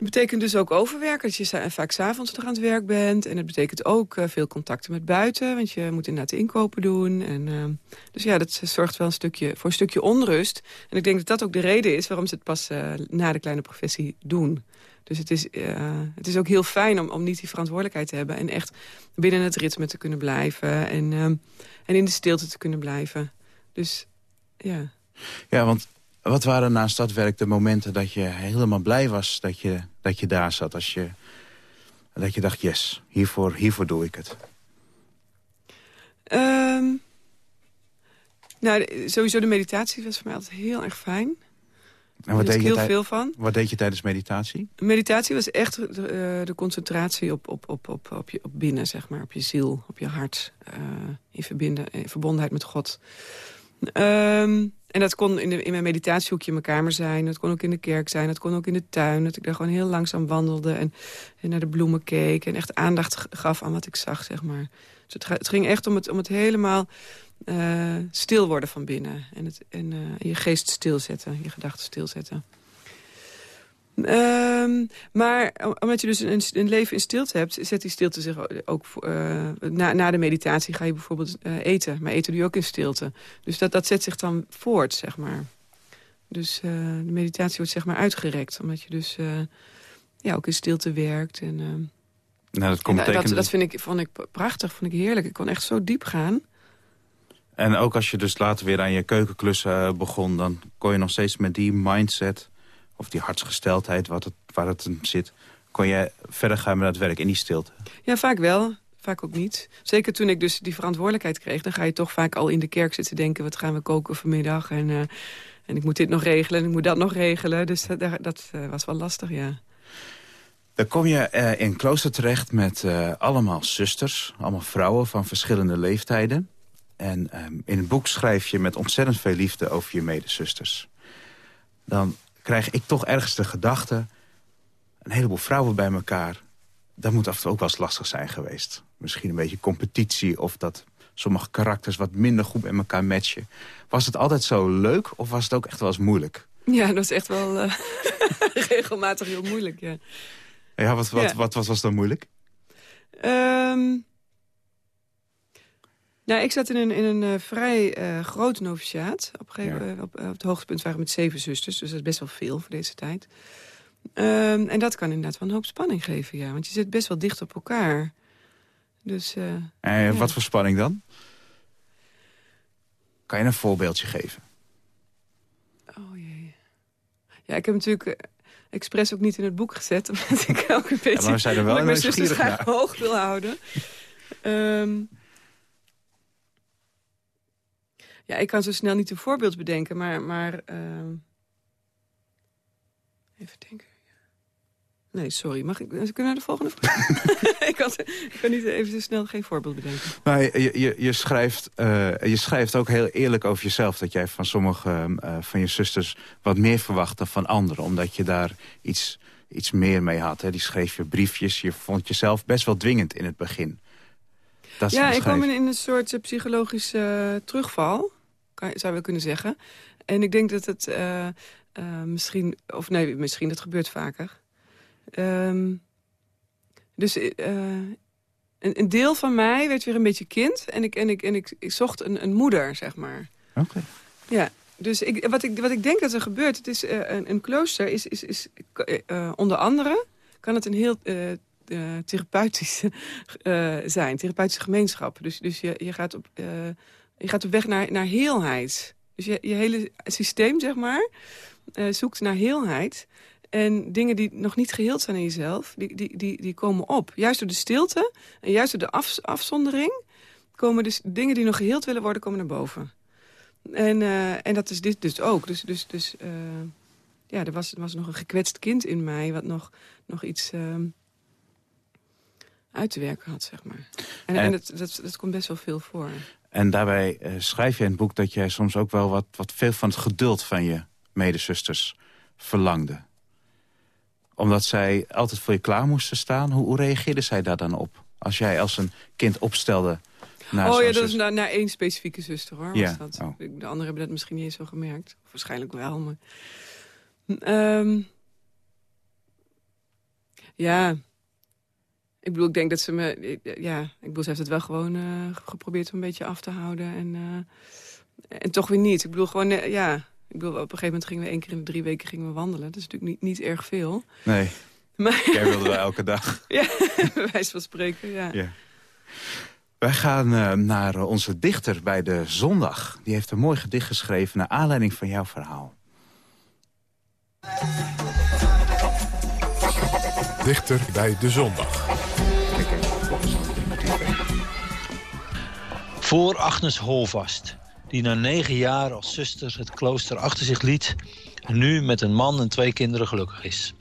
F: het betekent dus ook overwerken. Dat je vaak s'avonds nog aan het werk bent. En het betekent ook eh, veel contacten met buiten, want je moet inderdaad de inkopen doen. En, eh, dus ja, dat zorgt wel een stukje, voor een stukje onrust. En ik denk dat dat ook de reden is waarom ze het pas eh, na de kleine professie doen. Dus het is, het is ook heel fijn om, om niet die verantwoordelijkheid te hebben... en echt binnen het ritme te kunnen blijven en, en in de stilte te kunnen blijven. Dus ja...
E: Ja, want wat waren naast dat werk de momenten dat je helemaal blij was dat je, dat je daar zat? Als je, dat je dacht, yes, hiervoor, hiervoor doe ik het.
F: Ehm, nou, sowieso de meditatie was voor mij altijd heel erg fijn.
E: En wat deed, je
F: ik heel
E: tij-
F: veel van.
E: wat deed je tijdens meditatie?
F: Meditatie was echt de, eh, de concentratie op, op, op, op, op, je, op binnen, zeg maar. Op je ziel, op je hart. eh, in, verbinden, in verbondenheid met God. Ehm, en dat kon in, de, in mijn meditatiehoekje in mijn kamer zijn. Dat kon ook in de kerk zijn. Dat kon ook in de tuin. Dat ik daar gewoon heel langzaam wandelde. En, en naar de bloemen keek. En echt aandacht gaf aan wat ik zag, zeg maar. Dus het, het ging echt om het, om het helemaal eh, stil worden van binnen. En, het, en eh, je geest stilzetten. Je gedachten stilzetten. Ehm, maar om- omdat je dus een, een leven in stilte hebt... zet die stilte zich ook... eh, na, na de meditatie ga je bijvoorbeeld eh, eten. Maar eten doe je ook in stilte. Dus dat, dat zet zich dan voort, zeg maar. Dus eh, de meditatie wordt zeg maar uitgerekt. Omdat je dus ja, ook in stilte werkt. En,
E: Nou, dat kon
F: en dat, dat vind ik, vond ik prachtig, vond ik heerlijk. Ik kon echt zo diep gaan.
E: En ook als je dus later weer aan je keukenklussen begon... dan kon je nog steeds met die mindset of die hartsgesteldheid wat het, waar het in zit... kon je verder gaan met het werk in die stilte.
F: Ja, vaak wel. Vaak ook niet. Zeker toen ik dus die verantwoordelijkheid kreeg... dan ga je toch vaak al in de kerk zitten denken... wat gaan we koken vanmiddag? En, eh, en ik moet dit nog regelen en ik moet dat nog regelen. Dus dat, dat eh, was wel lastig, ja.
E: Dan kom je eh, in klooster terecht met allemaal zusters. Allemaal vrouwen van verschillende leeftijden. En ehm, in het boek schrijf je met ontzettend veel liefde over je medezusters. Dan krijg ik toch ergens de gedachte... een heleboel vrouwen bij elkaar... dat moet af en toe ook wel eens lastig zijn geweest. Misschien een beetje competitie of dat sommige karakters wat minder goed met elkaar matchen. Was het altijd zo leuk of was het ook echt wel eens moeilijk?
F: Ja, dat was echt wel eh, regelmatig heel moeilijk, ja.
E: Ja, wat, wat,
F: Ja.
E: wat, wat was dan moeilijk?
F: Ehm, nou, ik zat in een, in een eh, vrij eh, groot noviciaat. Op, een gegeven,
E: Ja.
F: op, op het hoogtepunt waren we met zeven zusters. Dus dat is best wel veel voor deze tijd. Ehm, en dat kan inderdaad wel een hoop spanning geven, ja. Want je zit best wel dicht op elkaar. Dus eh,
E: En
F: Ja.
E: wat voor spanning dan? Kan je een voorbeeldje geven?
F: Oh jee. Ja, ik heb natuurlijk expres ook niet in het boek gezet. Omdat ik ook een beetje...
E: maar we zijn er wel
F: mijn zusters graag hoog wil houden. Ehm, ja, ik kan zo snel niet een voorbeeld bedenken, maar... maar ehm, even denken. Nee, sorry. Mag ik, kunnen we naar de volgende vraag? ik, had, ik kan niet even zo snel geen voorbeeld bedenken.
E: Nou, je, je, je, schrijft, eh, je schrijft ook heel eerlijk over jezelf... dat jij van sommige eh, van je zusters wat meer verwacht dan van anderen. Omdat je daar iets, iets meer mee had. Hè? Die schreef je briefjes. Je vond jezelf best wel dwingend in het begin. Dat
F: Ja, ik kwam in, in een soort eh, psychologische terugval, kan, zou je kunnen zeggen. En ik denk dat het eh, eh, misschien, of nee, misschien, dat gebeurt vaker. Ehm, dus eh, een, een deel van mij werd weer een beetje kind. En ik, en ik, en ik, ik zocht een, een moeder, zeg maar.
E: Oké.
F: Ja, dus ik, wat, ik, wat ik denk dat er gebeurt, het is een, een klooster is, is, is onder andere kan het een heel therapeutische eh, zijn, therapeutische gemeenschap. Dus, dus je, je, gaat op, je gaat op weg naar, naar heelheid. Dus je, je hele systeem, zeg maar, eh, zoekt naar heelheid. En dingen die nog niet geheeld zijn in jezelf, die, die, die, die komen op. Juist door de stilte en juist door de af, afzondering... komen dus dingen die nog geheeld willen worden, komen naar boven. En, eh, en dat is dit dus ook. Dus, dus, dus eh, ja, er was, er was nog een gekwetst kind in mij... wat nog, nog iets ehm, uit te werken had, zeg maar. En,
E: En-
F: en dat, dat, dat komt best wel veel voor.
E: En daarbij eh, schrijf je in het boek dat jij soms ook wel wat, wat veel van het geduld van je medezusters verlangde. Omdat zij altijd voor je klaar moesten staan. Hoe, hoe reageerde zij daar dan op? Als jij als een kind opstelde naar
F: oh ja, dat is naar, naar één specifieke zuster, hoor.
E: Ja,
F: Was dat.
E: oh.
F: De anderen hebben dat misschien niet eens zo gemerkt. Of waarschijnlijk wel, maar... Ehm, ja... Ik bedoel, ik denk dat ze me... ik- Ja, ik bedoel, ze heeft het wel gewoon eh, geprobeerd om een beetje af te houden. En, eh, en toch weer niet. Ik bedoel, gewoon... eh, ja, ik bedoel, op een gegeven moment gingen we één keer in de drie weken gingen we wandelen. Dat is natuurlijk niet, niet erg veel.
E: Nee,
F: Maar
E: jij wilde wel elke dag.
F: ja, bij wijze van spreken, ja.
E: Ja. Wij gaan eh, naar eh, onze dichter bij de zondag. Die heeft een mooi gedicht geschreven naar aanleiding van jouw verhaal.
D: Dichter bij de zondag.
I: Voor Agnes Holvast, die na negen jaar als zuster het klooster achter zich liet... en nu met een man en twee kinderen gelukkig is.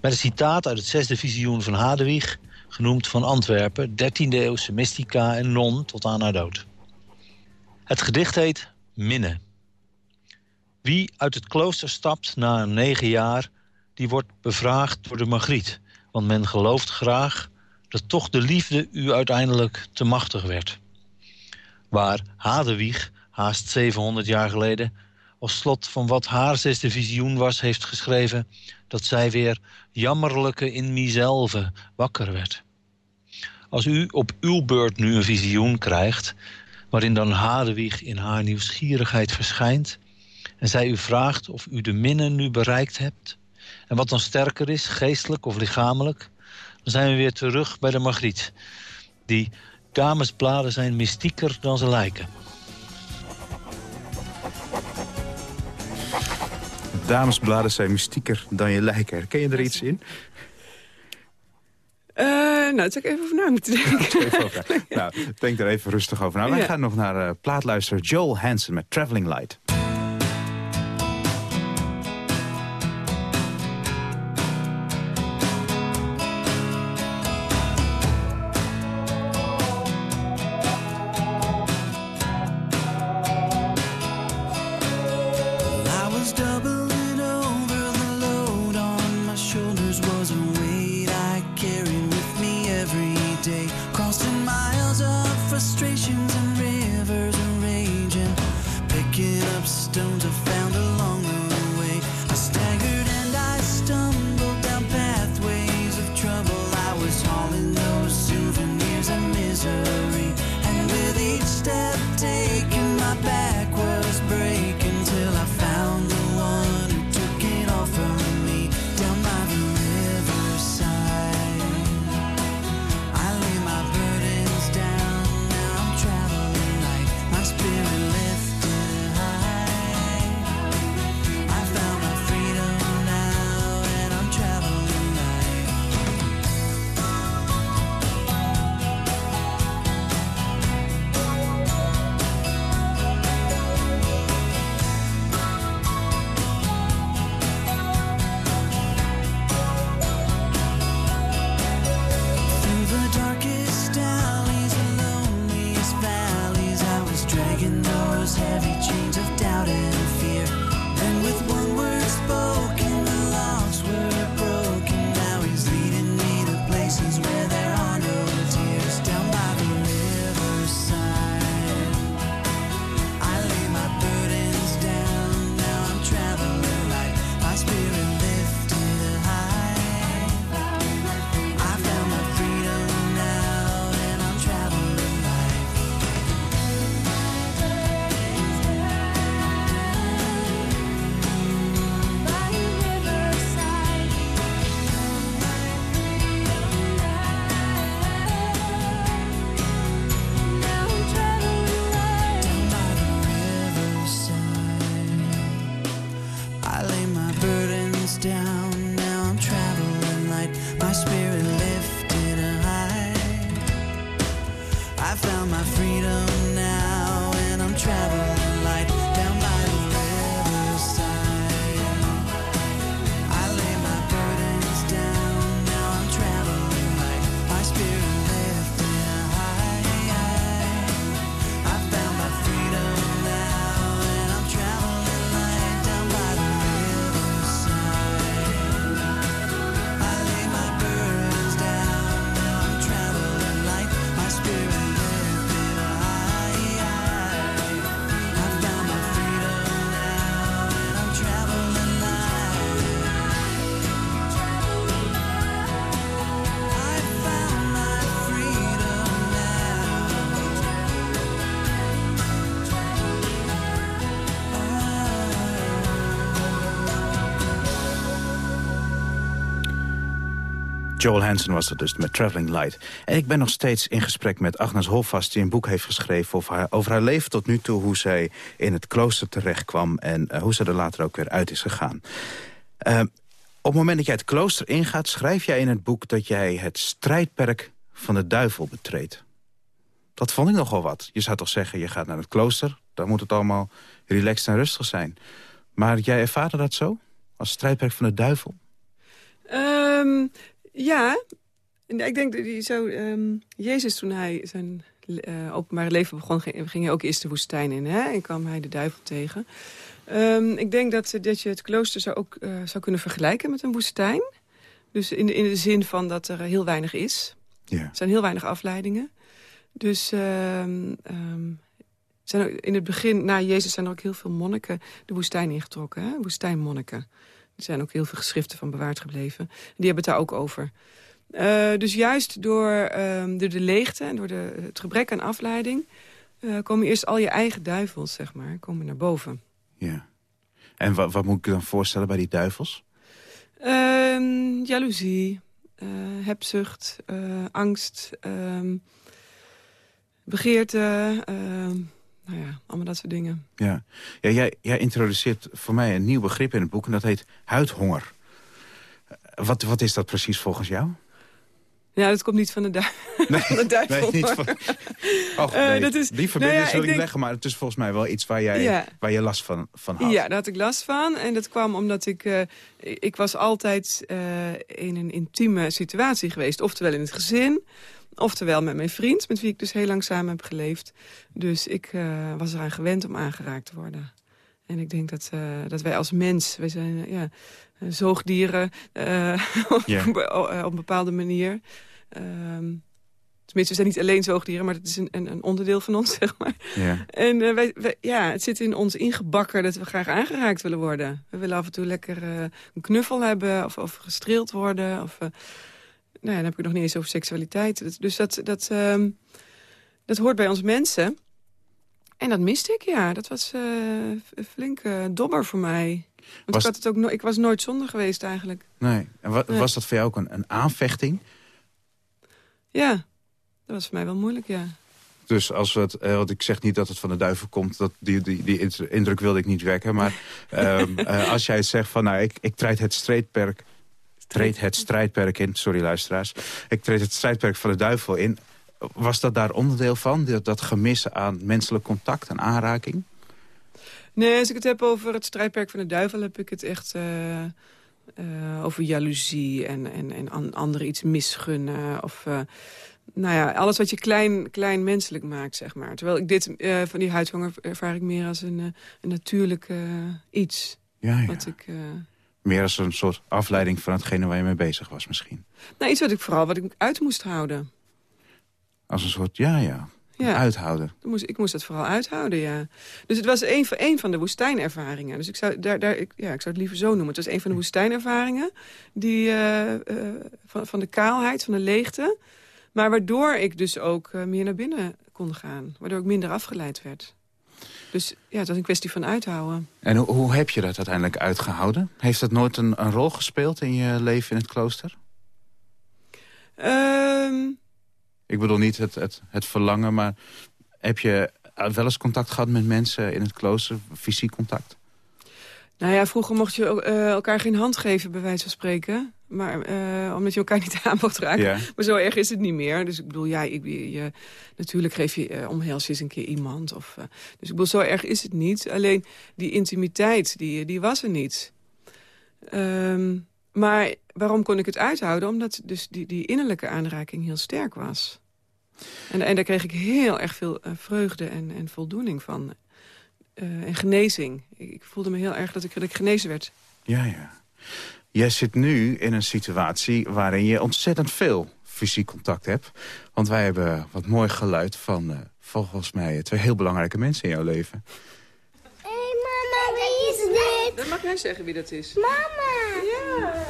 I: Met een citaat uit het zesde visioen van Hadewig... genoemd van Antwerpen, 13e eeuwse mystica en non tot aan haar dood. Het gedicht heet Minne. Wie uit het klooster stapt na negen jaar... die wordt bevraagd door de magriet... want men gelooft graag dat toch de liefde u uiteindelijk te machtig werd waar Hadewig haast 700 jaar geleden... als slot van wat haar zesde visioen was, heeft geschreven... dat zij weer jammerlijke in miezelve wakker werd. Als u op uw beurt nu een visioen krijgt... waarin dan Hadewig in haar nieuwsgierigheid verschijnt... en zij u vraagt of u de minne nu bereikt hebt... en wat dan sterker is, geestelijk of lichamelijk... dan zijn we weer terug bij de Magriet... die damesbladen zijn mystieker dan ze lijken.
E: Damesbladen zijn mystieker dan je lijken. Herken je er iets in?
F: Eh, nou, daar zou ik even over na moeten denken.
E: Even over. nou, denk er even rustig over. Nou, wij
F: Ja.
E: gaan nog naar eh, plaatluisteraar Joel Hansen met Traveling Light. Joel Hansen was dat dus met Traveling Light. En ik ben nog steeds in gesprek met Agnes Holvast... die een boek heeft geschreven over haar, over haar leven tot nu toe... hoe zij in het klooster terecht kwam en eh, hoe ze er later ook weer uit is gegaan. Eh, op het moment dat jij het klooster ingaat... schrijf jij in het boek dat jij het strijdperk van de duivel betreedt. Dat vond ik nogal wat. Je zou toch zeggen, je gaat naar het klooster... dan moet het allemaal relaxed en rustig zijn. Maar jij ervaarde dat zo? Als strijdperk van de duivel?
F: Ehm, ja, ik denk dat hij zo... ehm, Jezus, toen hij zijn eh, openbare leven begon... ging, ging hij ook eerst de woestijn in. Hè? En kwam hij de duivel tegen. Ehm, ik denk dat, dat je het klooster zou, ook, eh, zou kunnen vergelijken met een woestijn. Dus in de, in de zin van dat er heel weinig is.
E: Ja.
F: Er zijn heel weinig afleidingen. Dus ehm, zijn in het begin, na Jezus, zijn er ook heel veel monniken de woestijn ingetrokken. Hè? Woestijnmonniken. Er zijn ook heel veel geschriften van bewaard gebleven. Die hebben het daar ook over. Eh, dus juist door, ehm, door de leegte en door de, het gebrek aan afleiding... eh, komen eerst al je eigen duivels, zeg maar, komen naar boven.
E: Ja. En wat, wat moet ik je dan voorstellen bij die duivels?
F: Ehm, jaloezie, eh, hebzucht, angst, ehm, begeerte, nou ja, allemaal dat soort dingen.
E: Ja, ja jij, jij introduceert voor mij een nieuw begrip in het boek... en dat heet huidhonger. Eh, Wat, wat is dat precies volgens jou?
F: Ja, dat komt niet van de, du van de duivel.
E: nee, niet van... Och,
F: Eh,
E: nee,
F: dat is-
E: die verbinding
F: nou ja,
E: wil
F: ik
E: ik
F: denk-
E: leggen... maar het is volgens mij wel iets waar, jij,
F: Ja.
E: waar je last van, van had.
F: Ja, daar had ik last van. En dat kwam omdat ik... eh, ik was altijd in een intieme situatie geweest. Oftewel in het gezin, oftewel met mijn vriend... met wie ik dus heel lang samen heb geleefd. Dus ik eh, was eraan gewend om aangeraakt te worden. En ik denk dat, eh, dat wij als mens... wij zijn ja, zoogdieren op, een bepaalde manier... Ehm, Tenminste, we zijn niet alleen zoogdieren, maar het is een, een, onderdeel van ons, zeg maar.
E: Ja.
F: En eh, wij, wij- ja, het zit in ons ingebakken dat we graag aangeraakt willen worden. We willen af en toe lekker een knuffel hebben of, of gestreeld worden. Of, nou ja, dan heb ik het nog niet eens over seksualiteit. Dus- dat, dat, ehm, dat hoort bij ons mensen. En dat miste ik, ja. Dat was eh, f- flink eh, dobber voor mij. Want
E: Was-
F: ik, had het ook no ik was nooit zonder geweest eigenlijk.
E: Nee. En wa-
F: Nee.
E: was dat voor jou ook een, een aanvechting?
F: Ja, dat was voor mij wel moeilijk, ja.
E: Dus als we het, eh, want ik zeg niet dat het van de duivel komt, dat die, die, die indru- indruk wilde ik niet wekken. Maar ehm, eh, als jij zegt van, nou, ik, ik treed het strijdperk, treed het strijdperk in, sorry luisteraars, ik treed het strijdperk van de duivel in. Was dat daar onderdeel van, dat, dat gemis aan menselijk contact en aanraking?
F: Nee, als ik het heb over het strijdperk van de duivel... heb ik het echt eh, eh, over jaloezie en, en, en an- anderen iets misgunnen. Of eh, nou ja, alles wat je klein, klein menselijk maakt, zeg maar. Terwijl ik dit van die huidhonger ervaar ik meer als een, een natuurlijk iets.
E: Ja, ja.
F: Wat ik,
E: Meer als een soort afleiding van hetgene waar je mee bezig was misschien.
F: nou, iets wat ik vooral wat ik uit moest houden.
E: Als een soort, ja, ja,
F: Ja.
E: uithouden.
F: Ik moest, ik moest dat vooral uithouden, ja. Dus het was een van, een van de woestijnervaringen. Dus ik zou, daar, daar, ik, ja, ik zou het liever zo noemen. Het was een van de woestijnervaringen die, eh, eh, van, van de kaalheid, van de leegte. Maar waardoor ik dus ook eh, meer naar binnen kon gaan. Waardoor ik minder afgeleid werd. Dus ja, het was een kwestie van uithouden.
E: En hoe, hoe heb je dat uiteindelijk uitgehouden? Heeft dat nooit een, een rol gespeeld in je leven in het klooster?
F: Ehm,
E: Ik bedoel niet het, het, het verlangen, maar heb je wel eens contact gehad met mensen in het klooster? Fysiek contact?
F: Nou ja, vroeger mocht je eh, elkaar geen hand geven, bij wijze van spreken. Maar eh, omdat je elkaar niet aan mocht raken.
E: Ja.
F: Maar zo erg is het niet meer. Dus ik bedoel, ja, ik, je, natuurlijk geef je eh, omhels eens een keer iemand. Of, dus ik bedoel, zo erg is het niet. Alleen die intimiteit, die, die was er niet. Ehm, maar waarom kon ik het uithouden? Omdat dus die, die innerlijke aanraking heel sterk was. En, en daar kreeg ik heel erg veel vreugde en, en voldoening van. Eh, en genezing. Ik, ik voelde me heel erg dat ik, dat ik genezen werd.
E: Ja, ja. Jij zit nu in een situatie waarin je ontzettend veel fysiek contact hebt. Want wij hebben wat mooi geluid van, eh, volgens mij, twee heel belangrijke mensen in jouw leven.
J: Hé hey mama, wie is dit?
F: Dan mag jij zeggen wie dat is.
J: Mama! Ja.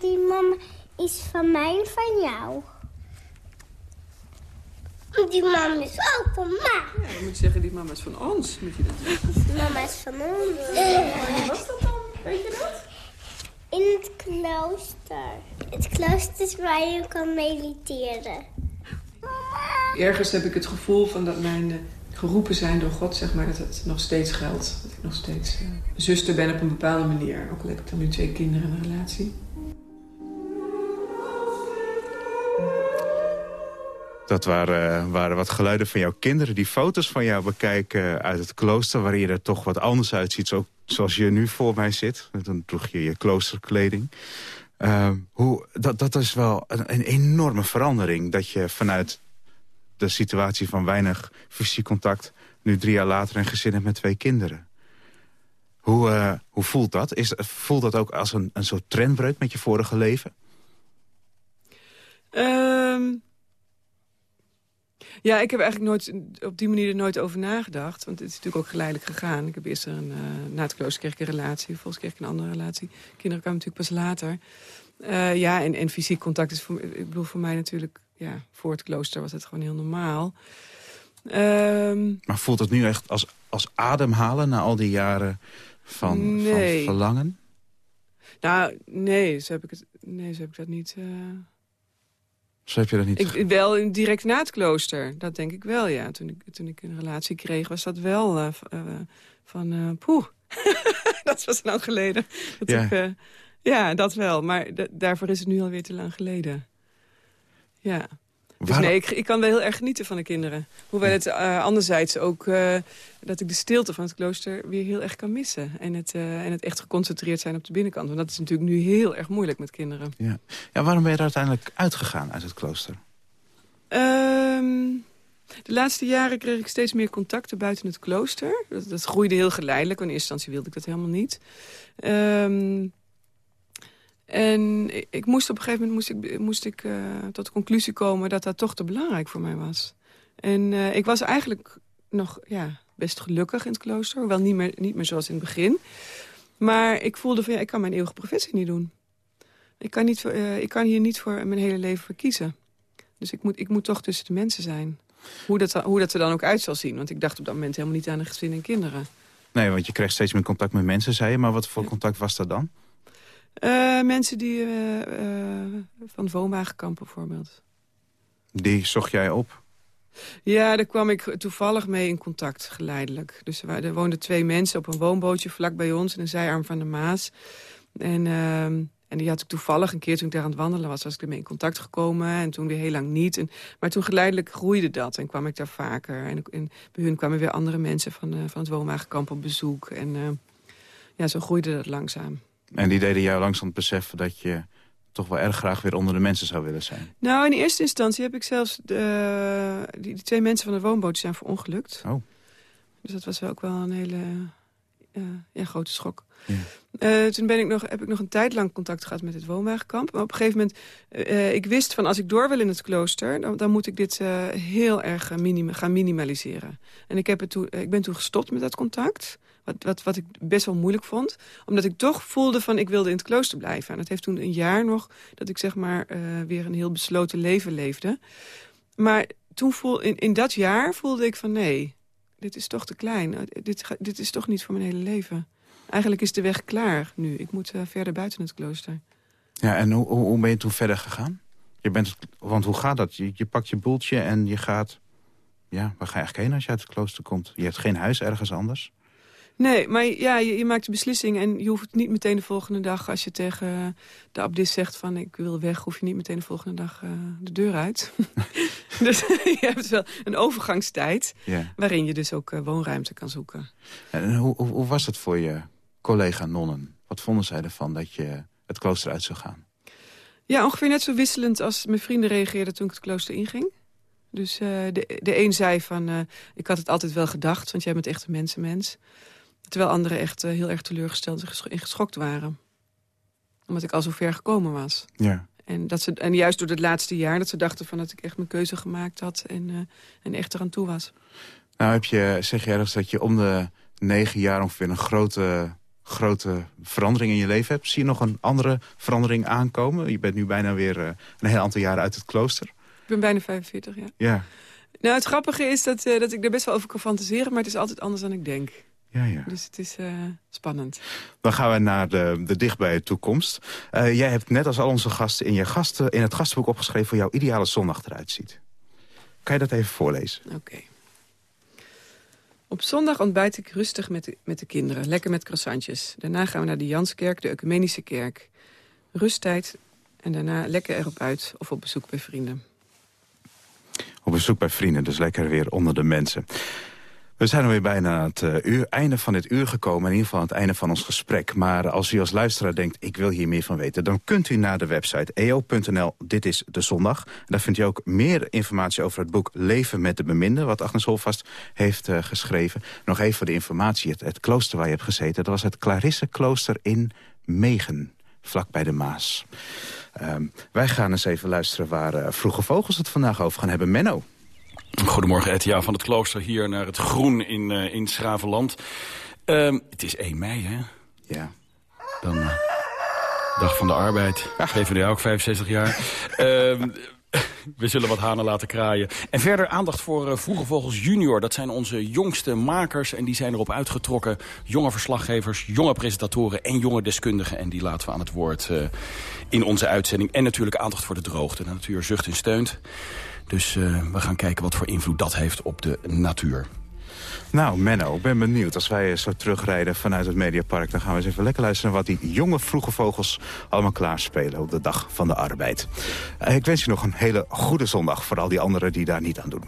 J: Die mama is van mij en van jou. Die mama is ook van mij.
F: Ja, je moet zeggen, die mama is van ons. Moet je dat zeggen.
J: Mama is van ons.
F: Wie was dat dan? Weet je dat?
J: In het klooster. Het klooster is waar je kan mediteren.
F: Ergens heb ik het gevoel van dat mijn eh, geroepen zijn door God, zeg maar, dat het nog steeds geldt. Dat ik nog steeds eh, zuster ben op een bepaalde manier. Ook al heb ik dan nu twee kinderen in een relatie.
E: Dat waren, waren wat geluiden van jouw kinderen die foto's van jou bekijken uit het klooster... waarin je er toch wat anders uitziet, zo, zoals je nu voor mij zit. Dan droeg je je kloosterkleding. Ehm, hoe, dat, dat is wel een, een enorme verandering. Dat je vanuit de situatie van weinig fysiek contact... nu drie jaar later een gezin hebt met twee kinderen. Hoe, eh, hoe voelt dat? Is, voelt dat ook als een, een soort trendbreuk met je vorige leven?
F: Ehm, ja, ik heb eigenlijk nooit op die manier er nooit over nagedacht. Want het is natuurlijk ook geleidelijk gegaan. Ik heb eerst een, eh, na het klooster kreeg ik een relatie. Ik een andere relatie. Kinderen kwamen natuurlijk pas later. Eh, ja, en, en fysiek contact is voor, ik bedoel, voor mij natuurlijk... Ja, voor het klooster was het gewoon heel normaal. Ehm,
E: Maar voelt het nu echt als, als ademhalen na al die jaren van,
F: Nee.
E: van verlangen?
F: nou, nee, zo heb ik, het, nee, zo heb ik dat niet... eh,
E: Je dat niet...
F: Ik, wel in- direct na het klooster, dat denk ik wel, ja. Toen ik, toen ik een relatie kreeg, was dat wel eh, eh, van... eh poeh, dat was lang geleden. Dat
E: Ja.
F: ik, ja, dat wel. Maar da- daarvoor is het nu alweer te lang geleden. Ja. Dus nee, ik, ik kan wel heel erg genieten van de kinderen. Hoewel het eh, anderzijds ook eh, dat ik de stilte van het klooster weer heel erg kan missen. En het, eh, en het echt geconcentreerd zijn op de binnenkant. Want dat is natuurlijk nu heel erg moeilijk met kinderen.
E: ja. ja, waarom ben je er uiteindelijk uitgegaan uit het klooster?
F: Ehm, de laatste jaren kreeg ik steeds meer contacten buiten het klooster. Dat, dat groeide heel geleidelijk. In eerste instantie wilde ik dat helemaal niet. Ehm, En ik, moest op een gegeven moment moest ik, moest ik, eh, tot de conclusie komen... dat dat toch te belangrijk voor mij was. En eh, ik was eigenlijk nog ja, best gelukkig in het klooster. Wel niet meer, niet meer zoals in het begin. Maar ik voelde van, ja, ik kan mijn eeuwige professie niet doen. Ik kan, niet, eh, ik kan hier niet voor mijn hele leven voor kiezen. Dus ik moet, ik moet toch tussen de mensen zijn. Hoe dat, hoe dat er dan ook uit zal zien. Want ik dacht op dat moment helemaal niet aan een gezin en kinderen.
E: Nee, want je kreeg steeds meer contact met mensen, zei je. Maar wat voor contact was dat dan?
F: Eh, mensen die eh, van het woonwagenkamp bijvoorbeeld.
E: Die zocht jij op?
F: Ja, daar kwam ik toevallig mee in contact, geleidelijk. Dus er, er woonden twee mensen op een woonbootje vlak bij ons... in een zijarm van de Maas. En, ehm, en die had ik toevallig een keer toen ik daar aan het wandelen was... was ik ermee in contact gekomen en toen weer heel lang niet. En, maar toen geleidelijk groeide dat en kwam ik daar vaker. En, en bij hun kwamen weer andere mensen van, van het woonwagenkamp op bezoek. En ja, zo groeide dat langzaam.
E: En die deden jou langzaam beseffen dat je toch wel erg graag weer onder de mensen zou willen zijn.
F: Nou, in eerste instantie heb ik zelfs... De, die, die twee mensen van de woonboot zijn verongelukt.
E: Oh.
F: Dus dat was wel ook wel een hele eh, ja, grote schok.
E: Ja.
F: Eh, toen ben ik nog, heb ik nog een tijd lang contact gehad met het woonwagenkamp. Maar op een gegeven moment, eh, ik wist van als ik door wil in het klooster... dan, dan moet ik dit heel erg eh, minim gaan minimaliseren. En ik, heb het toen, ik ben toen gestopt met dat contact... Wat, wat, wat ik best wel moeilijk vond. Omdat ik toch voelde van ik wilde in het klooster blijven. En dat heeft toen een jaar nog dat ik zeg maar eh, weer een heel besloten leven leefde. Maar toen voel, in, in dat jaar voelde ik van nee, dit is toch te klein. Eh, Dit, dit is toch niet voor mijn hele leven. Eigenlijk is de weg klaar nu. Ik moet eh, verder buiten het klooster.
E: Ja, en hoe, hoe hoe ben je toen verder gegaan? Je bent, want hoe gaat dat? Je, je pakt je boeltje en je gaat... Ja, waar ga je eigenlijk heen als je uit het klooster komt? Je hebt geen huis ergens anders?
F: Nee, maar ja, je, je maakt de beslissing en je hoeft niet meteen de volgende dag... als je tegen de abdis zegt van ik wil weg... hoef je niet meteen de volgende dag eh, de deur uit. dus je hebt wel een overgangstijd...
E: Ja.
F: waarin je dus ook eh, woonruimte kan zoeken.
E: En hoe, hoe, hoe was het voor je collega-nonnen? Wat vonden zij ervan dat je het klooster uit zou gaan?
F: Ja, ongeveer net zo wisselend als mijn vrienden reageerden toen ik het klooster inging. Dus eh, de, de een zei van, ik had het altijd wel gedacht, want jij bent echt een mensenmens. Terwijl anderen echt eh, heel erg teleurgesteld en gesch- en geschokt waren. Omdat ik al zo ver gekomen was.
E: Ja.
F: En, dat ze, en juist door het laatste jaar dat ze dachten van dat ik echt mijn keuze gemaakt had en, eh, en echt eraan toe was.
E: Nou heb je, zeg je ergens dat je om de negen jaar ongeveer een grote, grote verandering in je leven hebt. Zie je nog een andere verandering aankomen? Je bent nu bijna weer eh, een heel aantal jaren uit het klooster.
F: Ik ben bijna 45, ja.
E: Ja,
F: Nou, het grappige is dat, dat ik er best wel over kan fantaseren, maar het is altijd anders dan ik denk.
E: Ja, ja.
F: Dus het is eh, spannend.
E: Dan gaan we naar de, de dichtbije toekomst. Eh, jij hebt net als al onze gasten in, je gasten, in het gastenboek opgeschreven... hoe jouw ideale zondag eruit ziet. Kan je dat even voorlezen?
F: Oké. Op zondag ontbijt ik rustig met de, met de kinderen. Lekker met croissantjes. Daarna gaan we naar de Janskerk, de Ecumenische Kerk. Rusttijd en daarna lekker erop uit of op bezoek bij vrienden.
E: Op bezoek bij vrienden, dus lekker weer onder de mensen. We zijn alweer bijna aan het eh, uur, einde van dit uur gekomen. In ieder geval aan het einde van ons gesprek. Maar als u als luisteraar denkt, ik wil hier meer van weten... dan kunt u naar de website eo.nl, dit is de zondag. Daar vindt u ook meer informatie over het boek Leven met de Beminde... wat Agnes Holvast heeft eh, geschreven. Nog even voor de informatie, het, het klooster waar je hebt gezeten... dat was het Clarisse klooster in Megen, vlak bij de Maas. Ehm, wij gaan eens even luisteren waar eh, Vroege Vogels het vandaag over gaan hebben. Menno.
K: Goedemorgen, Ed. Ja, van het klooster hier naar het groen in, eh in Schravenland. Ehm, het is 1 mei, hè?
E: Ja.
K: Dan eh, dag van de arbeid. VVD ook 65 jaar. Ehm, we zullen wat hanen laten kraaien. En verder aandacht voor eh, Vroege Vogels Junior. Dat zijn onze jongste makers en die zijn erop uitgetrokken. Jonge verslaggevers, jonge presentatoren en jonge deskundigen. En die laten we aan het woord in onze uitzending. En natuurlijk aandacht voor de droogte. De natuur zucht en steunt. Dus eh, we gaan kijken wat voor invloed dat heeft op de natuur.
E: Nou, Menno, ik ben benieuwd. Als wij zo terugrijden vanuit het Mediapark... dan gaan we eens even lekker luisteren wat die jonge vroege vogels... allemaal klaarspelen op de dag van de arbeid. Eh, ik wens je nog een hele goede zondag... voor al die anderen die daar niet aan doen.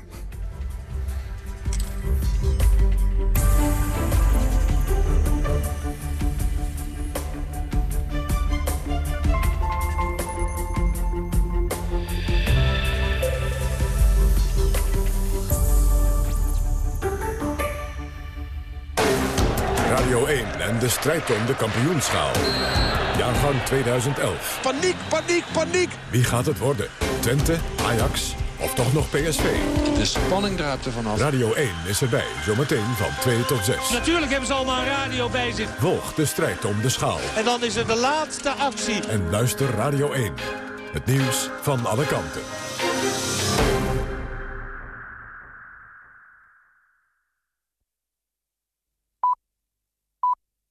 D: Radio 1 en de strijd om de kampioenschaal. Jaargang 2011.
L: Paniek, paniek, paniek!
D: Wie gaat het worden? Twente, Ajax of toch nog PSV?
L: De spanning draait er vanaf.
D: Radio 1 is erbij, zometeen van 2 tot 6.
M: Natuurlijk hebben ze allemaal een radio bij zich.
D: Volg de strijd om de schaal.
M: En dan is er de laatste actie.
D: En luister Radio 1. Het nieuws van alle kanten.